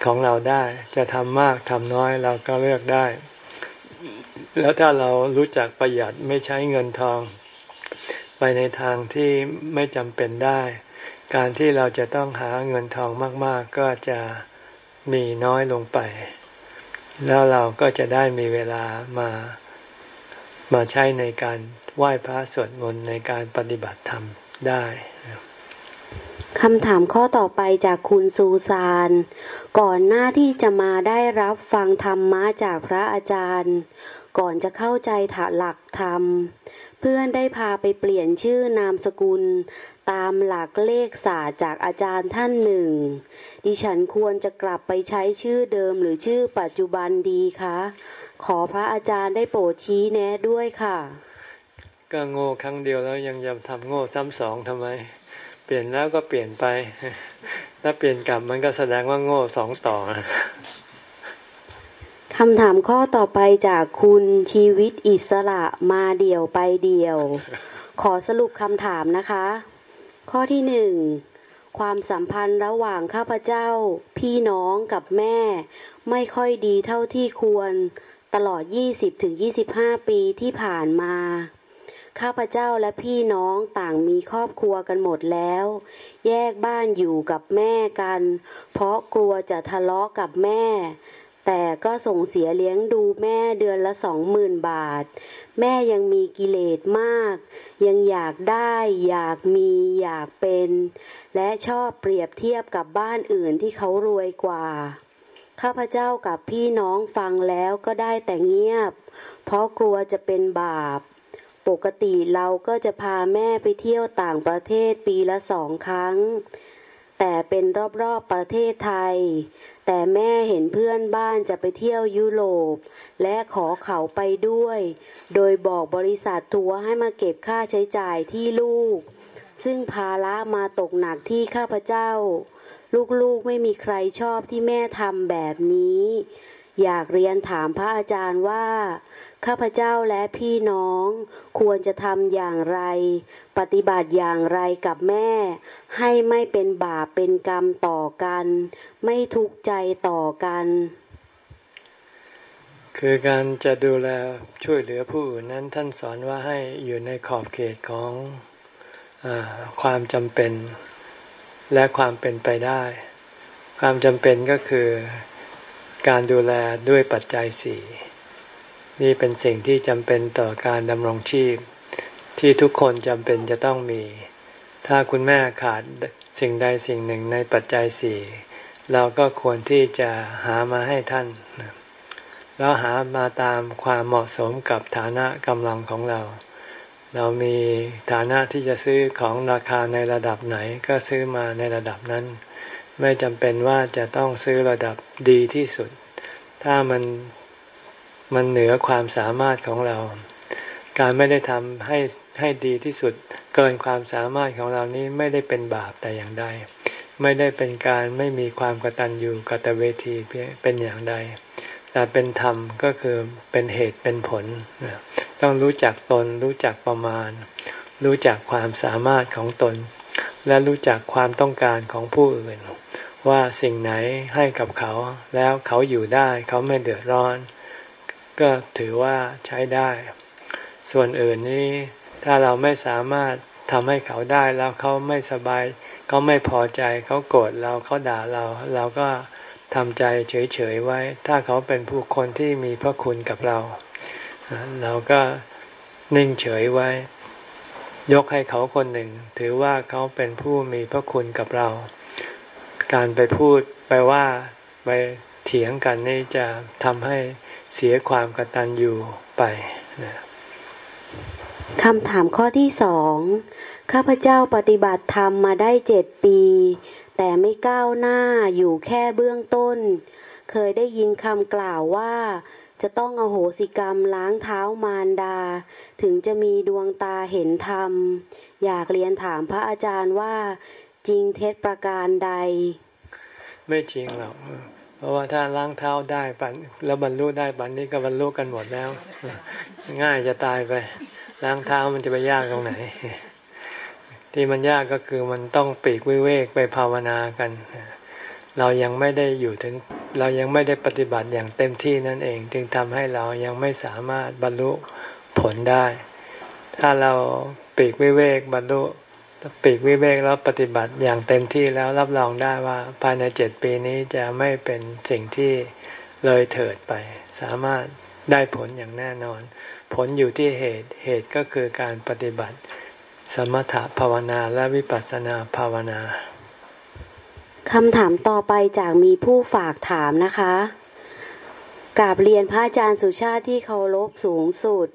Speaker 1: ของเราได้ จะทำมากทำน้อยเราก็เลือกได้ แล้วถ้าเรารู้จักประหยัดไม่ใช้เงินทอง ไปในทางที่ไม่จำเป็นได้ การที่เราจะต้องหาเงินทองมาก ๆ ก็จะมีน้อยลงไป แล้วเราก็จะได้มีเวลามามาใช้ในการไหว้พระสวดมนต์ในการปฏิบัติธรรมได้
Speaker 2: คำถามข้อต่อไปจากคุณซูซาน ก่อนหน้าที่จะมาได้รับฟังธรรมะจากพระอาจารย์ ก่อนจะเข้าใจถหลักธรรม เพื่อนได้พาไปเปลี่ยนชื่อนามสกุล ตามหลักเลขศาสตร์จากอาจารย์ท่านหนึ่ง ดิฉันควรจะกลับไปใช้ชื่อเดิมหรือชื่อปัจจุบันดีคะ ขอพระอาจารย์ได้โปรดชี้แนะด้วยค่ะ
Speaker 1: ก็โง่ครั้งเดียวแล้วยังยังทำโง่ซ้ำสองทำไม เปลี่ยนแล้วก็เปลี่ยนไป ถ้าเปลี่ยนกลับมันก็แสดงว่าโง่สองต่อ
Speaker 2: คำถามข้อต่อไปจากคุณชีวิตอิสระมาเดี่ยวไปเดี่ยว ขอสรุปคำถามนะคะ ข้อที่หนึ่งความสัมพันธ์ระหว่างข้าพเจ้า พี่น้องกับแม่ ไม่ค่อยดีเท่าที่ควร ตลอด 20-25 ปีที่ผ่านมา ข้าพเจ้าและพี่น้องต่างมีครอบครัวกันหมดแล้ว แยกบ้านอยู่กับแม่กัน เพราะกลัวจะทะเลาะกับแม่ แต่ก็ส่งเสียเลี้ยงดูแม่เดือนละสองหมื่นบาท แม่ยังมีกิเลสมาก ยังอยากได้ อยากมีอยากเป็น และชอบเปรียบเทียบกับบ้านอื่นที่เขารวยกว่า ข้าพเจ้ากับพี่น้องฟังแล้วก็ได้แต่เงียบ เพราะกลัวจะเป็นบาป ปกติเราก็จะพาแม่ไปเที่ยวต่างประเทศปีละสองครั้ง แต่เป็นรอบๆประเทศไทย แต่แม่เห็นเพื่อนบ้านจะไปเที่ยวยุโรป และขอเขาไปด้วย โดยบอกบริษัททัวร์ให้มาเก็บค่าใช้จ่ายที่ลูก ซึ่งภาระมาตกหนักที่ข้าพเจ้า ลูกๆไม่มีใครชอบที่แม่ทำแบบนี้ อยากเรียนถามพระอาจารย์ว่า ข้าพเจ้าและพี่น้องควรจะทำอย่างไร ปฏิบัติอย่างไรกับแม่ ให้ไม่เป็นบาปเป็นกรรมต่อกัน ไม่ทุกข์ใจต่อกัน
Speaker 1: คือการจะดูแลช่วยเหลือผู้อื่นนั้นท่านสอนว่าให้อยู่ในขอบเขตของอความจำเป็นและความเป็นไปได้ ความจำเป็นก็คือ การดูแลด้วยปัจจัยสี่นี่เป็นสิ่งที่จำเป็นต่อการดำรงชีพ ที่ทุกคนจำเป็นจะต้องมี ถ้าคุณแม่ขาดสิ่งใดสิ่งหนึ่งในปัจจัยสี่เราก็ควรที่จะหามาให้ท่าน แล้วหามาตามความเหมาะสมกับฐานะกำลังของเรา เรามีฐานะที่จะซื้อของราคาในระดับไหนก็ซื้อมาในระดับนั้น ไม่จำเป็นว่าจะต้องซื้อระดับดีที่สุด ถ้ามันมันเหนือความสามารถของเรา การไม่ได้ทำให้ให้ดีที่สุด เกินความสามารถของเรานี้ไม่ได้เป็นบาปแต่อย่างใด ไม่ได้เป็นการไม่มีความกตัญญูกตเวทีเป็นอย่างใด แต่เป็นธรรมก็คือเป็นเหตุเป็นผล ต้องรู้จักตนรู้จักประมาณ รู้จักความสามารถของตน และรู้จักความต้องการของผู้อื่น ว่าสิ่งไหนให้กับเขา แล้วเขาอยู่ได้ เขาไม่เดือดร้อน ก็ถือว่าใช้ได้ ส่วนอื่นนี้ถ้าเราไม่สามารถทำให้เขาได้แล้วเขาไม่สบาย เขาไม่พอใจ เขาโกรธเราเขาด่าเรา เราก็ทำใจเฉยๆไว้ ถ้าเขาเป็นผู้คนที่มีพระคุณกับเรา เราก็นิ่งเฉยไว้ ยกให้เขาคนหนึ่ง ถือว่าเขาเป็นผู้มีพระคุณกับเรา การไปพูดไปว่าไปเถียงกันนี่จะทำให้เสียความกตัญญูไปนะ
Speaker 2: คำถามข้อที่สองข้าพเจ้าปฏิบัติธรรมมาได้เจ็ดปี แต่ไม่ก้าวหน้าอยู่แค่เบื้องต้น เคยได้ยินคำกล่าวว่า จะต้องอโหสิกรรมล้างเท้ามารดา ถึงจะมีดวงตาเห็นธรรม อยากเรียนถามพระอาจารย์ว่า จริงเท็จประการใด
Speaker 1: ไม่จริงหรอกเพราะว่าถ้าล้างเท้าได้ปันแล้วบรรลุได้ปันนี้ก็บรรลุกันหมดแล้ว ง่ายจะตายไป ล้างเท้ามันจะไปยากตรงไหน ที่มันยากก็คือมันต้องปีกวิเวกไปภาวนากันเรายังไม่ได้อยู่ถึงเรายังไม่ได้ปฏิบัติอย่างเต็มที่นั่นเอง จึงทำให้เรายังไม่สามารถบรรลุผลได้ ถ้าเราปีกวิเวกบรรลุ ปีกวิเวกแล้วปฏิบัติอย่างเต็มที่แล้วรับรองได้ว่า ภายในเจ็ดปีนี้จะไม่เป็นสิ่งที่เลยเถิดไป สามารถได้ผลอย่างแน่นอน ผลอยู่ที่เหตุเหตุก็คือการปฏิบัติ สมถภาวนาและวิปัสสนาภาวนา
Speaker 2: คำถามต่อไปจากมีผู้ฝากถามนะคะกาบเรียนพระอาจารย์สุชาติที่เคารพสูงสุด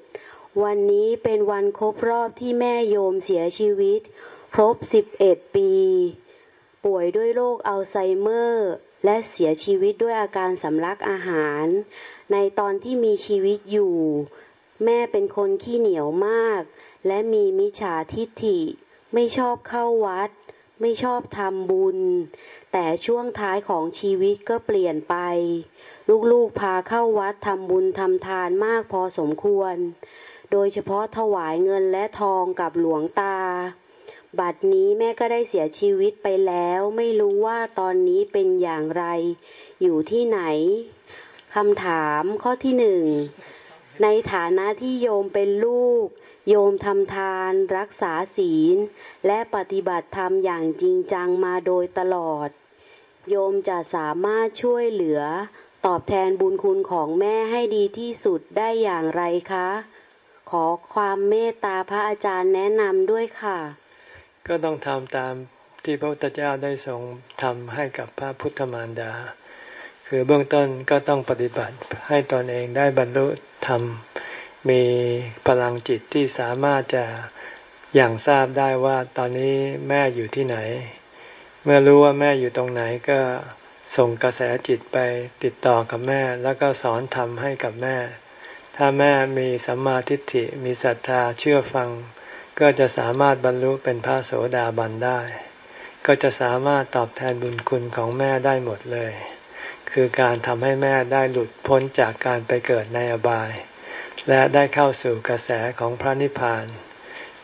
Speaker 2: วันนี้เป็นวันครบรอบที่แม่โยมเสียชีวิต ครบ11ปี ป่วยด้วยโรคอัลไซเมอร์ และเสียชีวิตด้วยอาการสำลักอาหาร ในตอนที่มีชีวิตอยู่ แม่เป็นคนขี้เหนียวมาก และมีมิจฉาทิฏฐิ ไม่ชอบเข้าวัด ไม่ชอบทำบุญ แต่ช่วงท้ายของชีวิตก็เปลี่ยนไป ลูกๆพาเข้าวัดทำบุญทำทานมากพอสมควร โดยเฉพาะถวายเงินและทองกับหลวงตา บัดนี้แม่ก็ได้เสียชีวิตไปแล้ว ไม่รู้ว่าตอนนี้เป็นอย่างไร อยู่ที่ไหนคำถามข้อที่หนึ่งในฐานะที่โยมเป็นลูก โยมทำทาน รักษาศีล และปฏิบัติธรรมอย่างจริงจังมาโดยตลอด โยมจะสามารถช่วยเหลือ ตอบแทนบุญคุณของแม่ให้ดีที่สุดได้อย่างไรคะ ขอความเมตตาพระอาจารย์แนะนำด้วยค่ะ
Speaker 1: ก็ต้องทำตามที่พระพุทธเจ้าได้ทรงทำให้กับพระพุทธมารดา คือเบื้องต้นก็ต้องปฏิบัติให้ตนเองได้บรรลุธรรม มีพลังจิตที่สามารถจะอย่างทราบได้ว่าตอนนี้แม่อยู่ที่ไหน เมื่อรู้ว่าแม่อยู่ตรงไหนก็ส่งกระแสจิตไปติดต่อกับแม่ แล้วก็สอนธรรมให้กับแม่ ถ้าแม่มีสัมมาทิฏฐิมีศรัทธาเชื่อฟัง ก็จะสามารถบรรลุเป็นพระโสดาบันได้ ก็จะสามารถตอบแทนบุญคุณของแม่ได้หมดเลย คือการทำให้แม่ได้หลุดพ้นจากการไปเกิดในอบาย และได้เข้าสู่กระแสของพระนิพพาน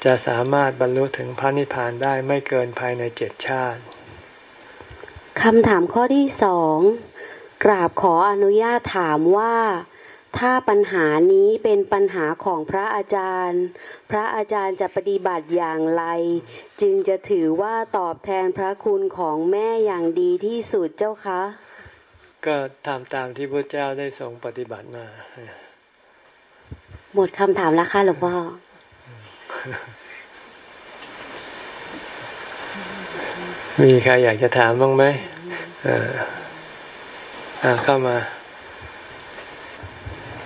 Speaker 1: จะสามารถบรรลุถึงพระนิพพานได้ไม่เกินภายในเจ็ดชาติ
Speaker 2: คำถามข้อที่สองกราบขออนุญาตถามว่า ถ้าปัญหานี้เป็นปัญหาของพระอาจารย์ พระอาจารย์จะปฏิบัติอย่างไร จึงจะถือว่าตอบแทนพระคุณของแม่อย่างดีที่สุดเจ้าคะ
Speaker 1: ก็ตามตามที่พระเจ้าได้ทรงปฏิบัติมา
Speaker 2: หมดคำถามแล้วค่ะหลวงพ่อ
Speaker 1: มีใครอยากจะถามบ้างไหมอ่าเข้ามา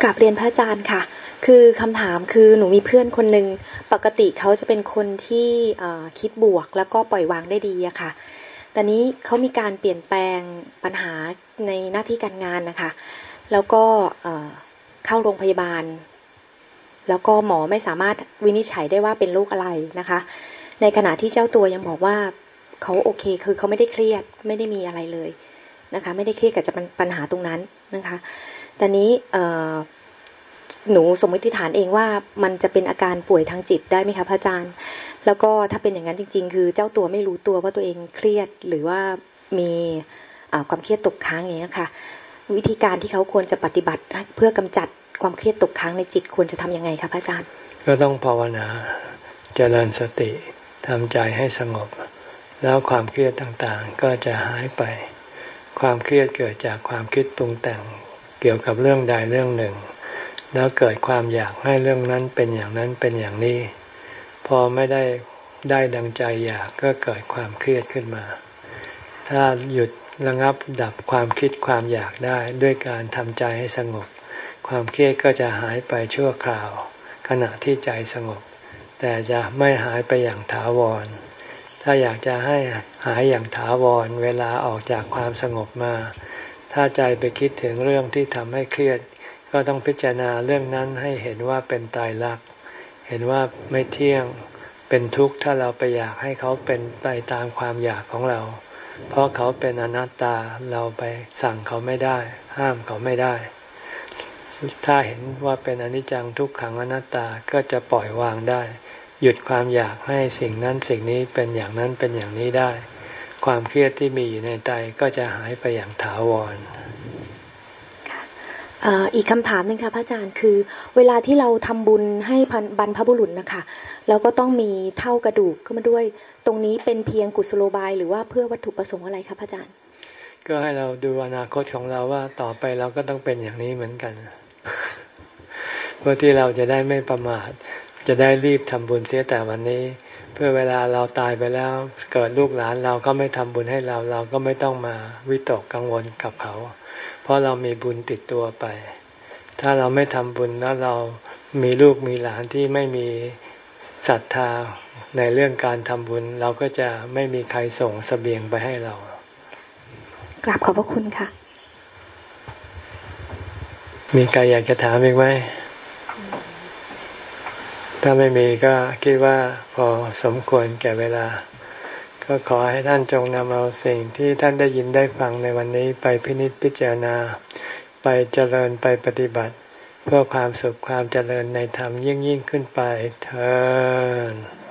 Speaker 3: กับเรียนพระอาจารย์ค่ะ คือคำถามคือหนูมีเพื่อนคนหนึ่งปกติเขาจะเป็นคนที่คิดบวกแล้วก็ปล่อยวางได้ดีอะค่ะตอนนี้เขามีการเปลี่ยนแปลงปัญหาในหน้าที่การงานนะคะ แล้วก็เข้าโรงพยาบาล แล้วก็หมอไม่สามารถวินิจฉัยได้ว่าเป็นโรคอะไรนะคะ ในขณะที่เจ้าตัวยังบอกว่าเขาโอเค คือเขาไม่ได้เครียดไม่ได้มีอะไรเลยนะคะ ไม่ได้เครียดกับจะปัญหาตรงนั้นนะคะแต่นี้ หนูสมมติฐานเองว่ามันจะเป็นอาการป่วยทางจิตได้ไหมคะพระอาจารย์ แล้วก็ถ้าเป็นอย่างนั้นจริง ๆ คือเจ้าตัวไม่รู้ตัวว่าตัวเองเครียดหรือว่ามีความเครียดตกค้างอย่างนี้ค่ะ วิธีการที่เขาควรจะปฏิบัติเพื่อกำจัดความเครียดตกค้างในจิตควรจะทํำยังไงคะพระอาจารย์
Speaker 1: ก็ต้องภาวนาเจริญสติทำใจให้สงบ แล้วความเครียดต่างๆ ก็จะหายไป ความเครียดเกิดจากความคิดปรุงแต่งเกี่ยวกับเรื่องใดเรื่องหนึ่ง แล้วเกิดความอยากให้เรื่องนั้นเป็นอย่างนั้นเป็นอย่างนี้ พอไม่ได้ได้ดังใจอยากก็เกิดความเครียดขึ้นมา ถ้าหยุดระงับดับความคิดความอยากได้ด้วยการทำใจให้สงบ ความเครียดก็จะหายไปชั่วคราว ขณะที่ใจสงบ แต่จะไม่หายไปอย่างถาวร ถ้าอยากจะให้หายอย่างถาวร เวลาออกจากความสงบมา ถ้าใจไปคิดถึงเรื่องที่ทำให้เครียด ก็ต้องพิจารณาเรื่องนั้นให้เห็นว่าเป็นตายรัก เห็นว่าไม่เที่ยงเป็นทุกข์ถ้าเราไปอยากให้เขาเป็นไปตามความอยากของเรา เพราะเขาเป็นอนัตตาเราไปสั่งเขาไม่ได้ ห้ามเขาไม่ได้ ถ้าเห็นว่าเป็นอนิจจังทุกขังอนัตตาก็จะปล่อยวางได้ หยุดความอยากให้สิ่งนั้นสิ่งนี้เป็นอย่างนั้นเป็นอย่างนี้ได้ ความเครียดที่มีอยู่ในใจก็จะหายไปอย่างถาวร
Speaker 3: อีกคำถามหนึ่งค่ะพระอาจารย์คือ เวลาที่เราทำบุญให้บรรพบุรุษนะคะเราก็ต้องมีเท่ากระดูกเข้ามาด้วย ตรงนี้เป็นเพียงกุศโลบาย หรือว่าเพื่อวัตถุประสงค์อะไรคะพระอาจารย์
Speaker 1: ก็ให้เราดูอนาคตของเราว่าต่อไปเราก็ต้องเป็นอย่างนี้เหมือนกันเพื่อที่เราจะได้ไม่ประมาท จะได้รีบทำบุญเสียแต่วันนี้ เพื่อเวลาเราตายไปแล้ว เกิดลูกหลานเราก็ไม่ทำบุญให้เรา เราก็ไม่ต้องมาวิตกกังวลกับเขา เพราะเรามีบุญติดตัวไป ถ้าเราไม่ทำบุญแล้วเรามีลูกมีหลานที่ไม่มีศรัทธาในเรื่องการทำบุญ เราก็จะไม่มีใครส่งสเสบียงไปให้เรา
Speaker 3: กราบขอบพระคุณค่ะ
Speaker 1: มีใครอยากจะถามอีกไหม ถ้าไม่มีก็คิดว่าพอสมควรแก่เวลา ก็ขอให้ท่านจงนำเอาสิ่งที่ท่านได้ยินได้ฟังในวันนี้ไปพินิจพิจารณา ไปเจริญไปปฏิบัติ เพื่อความสุขความเจริญในธรรมยิ่งยิ่งขึ้นไปเธอ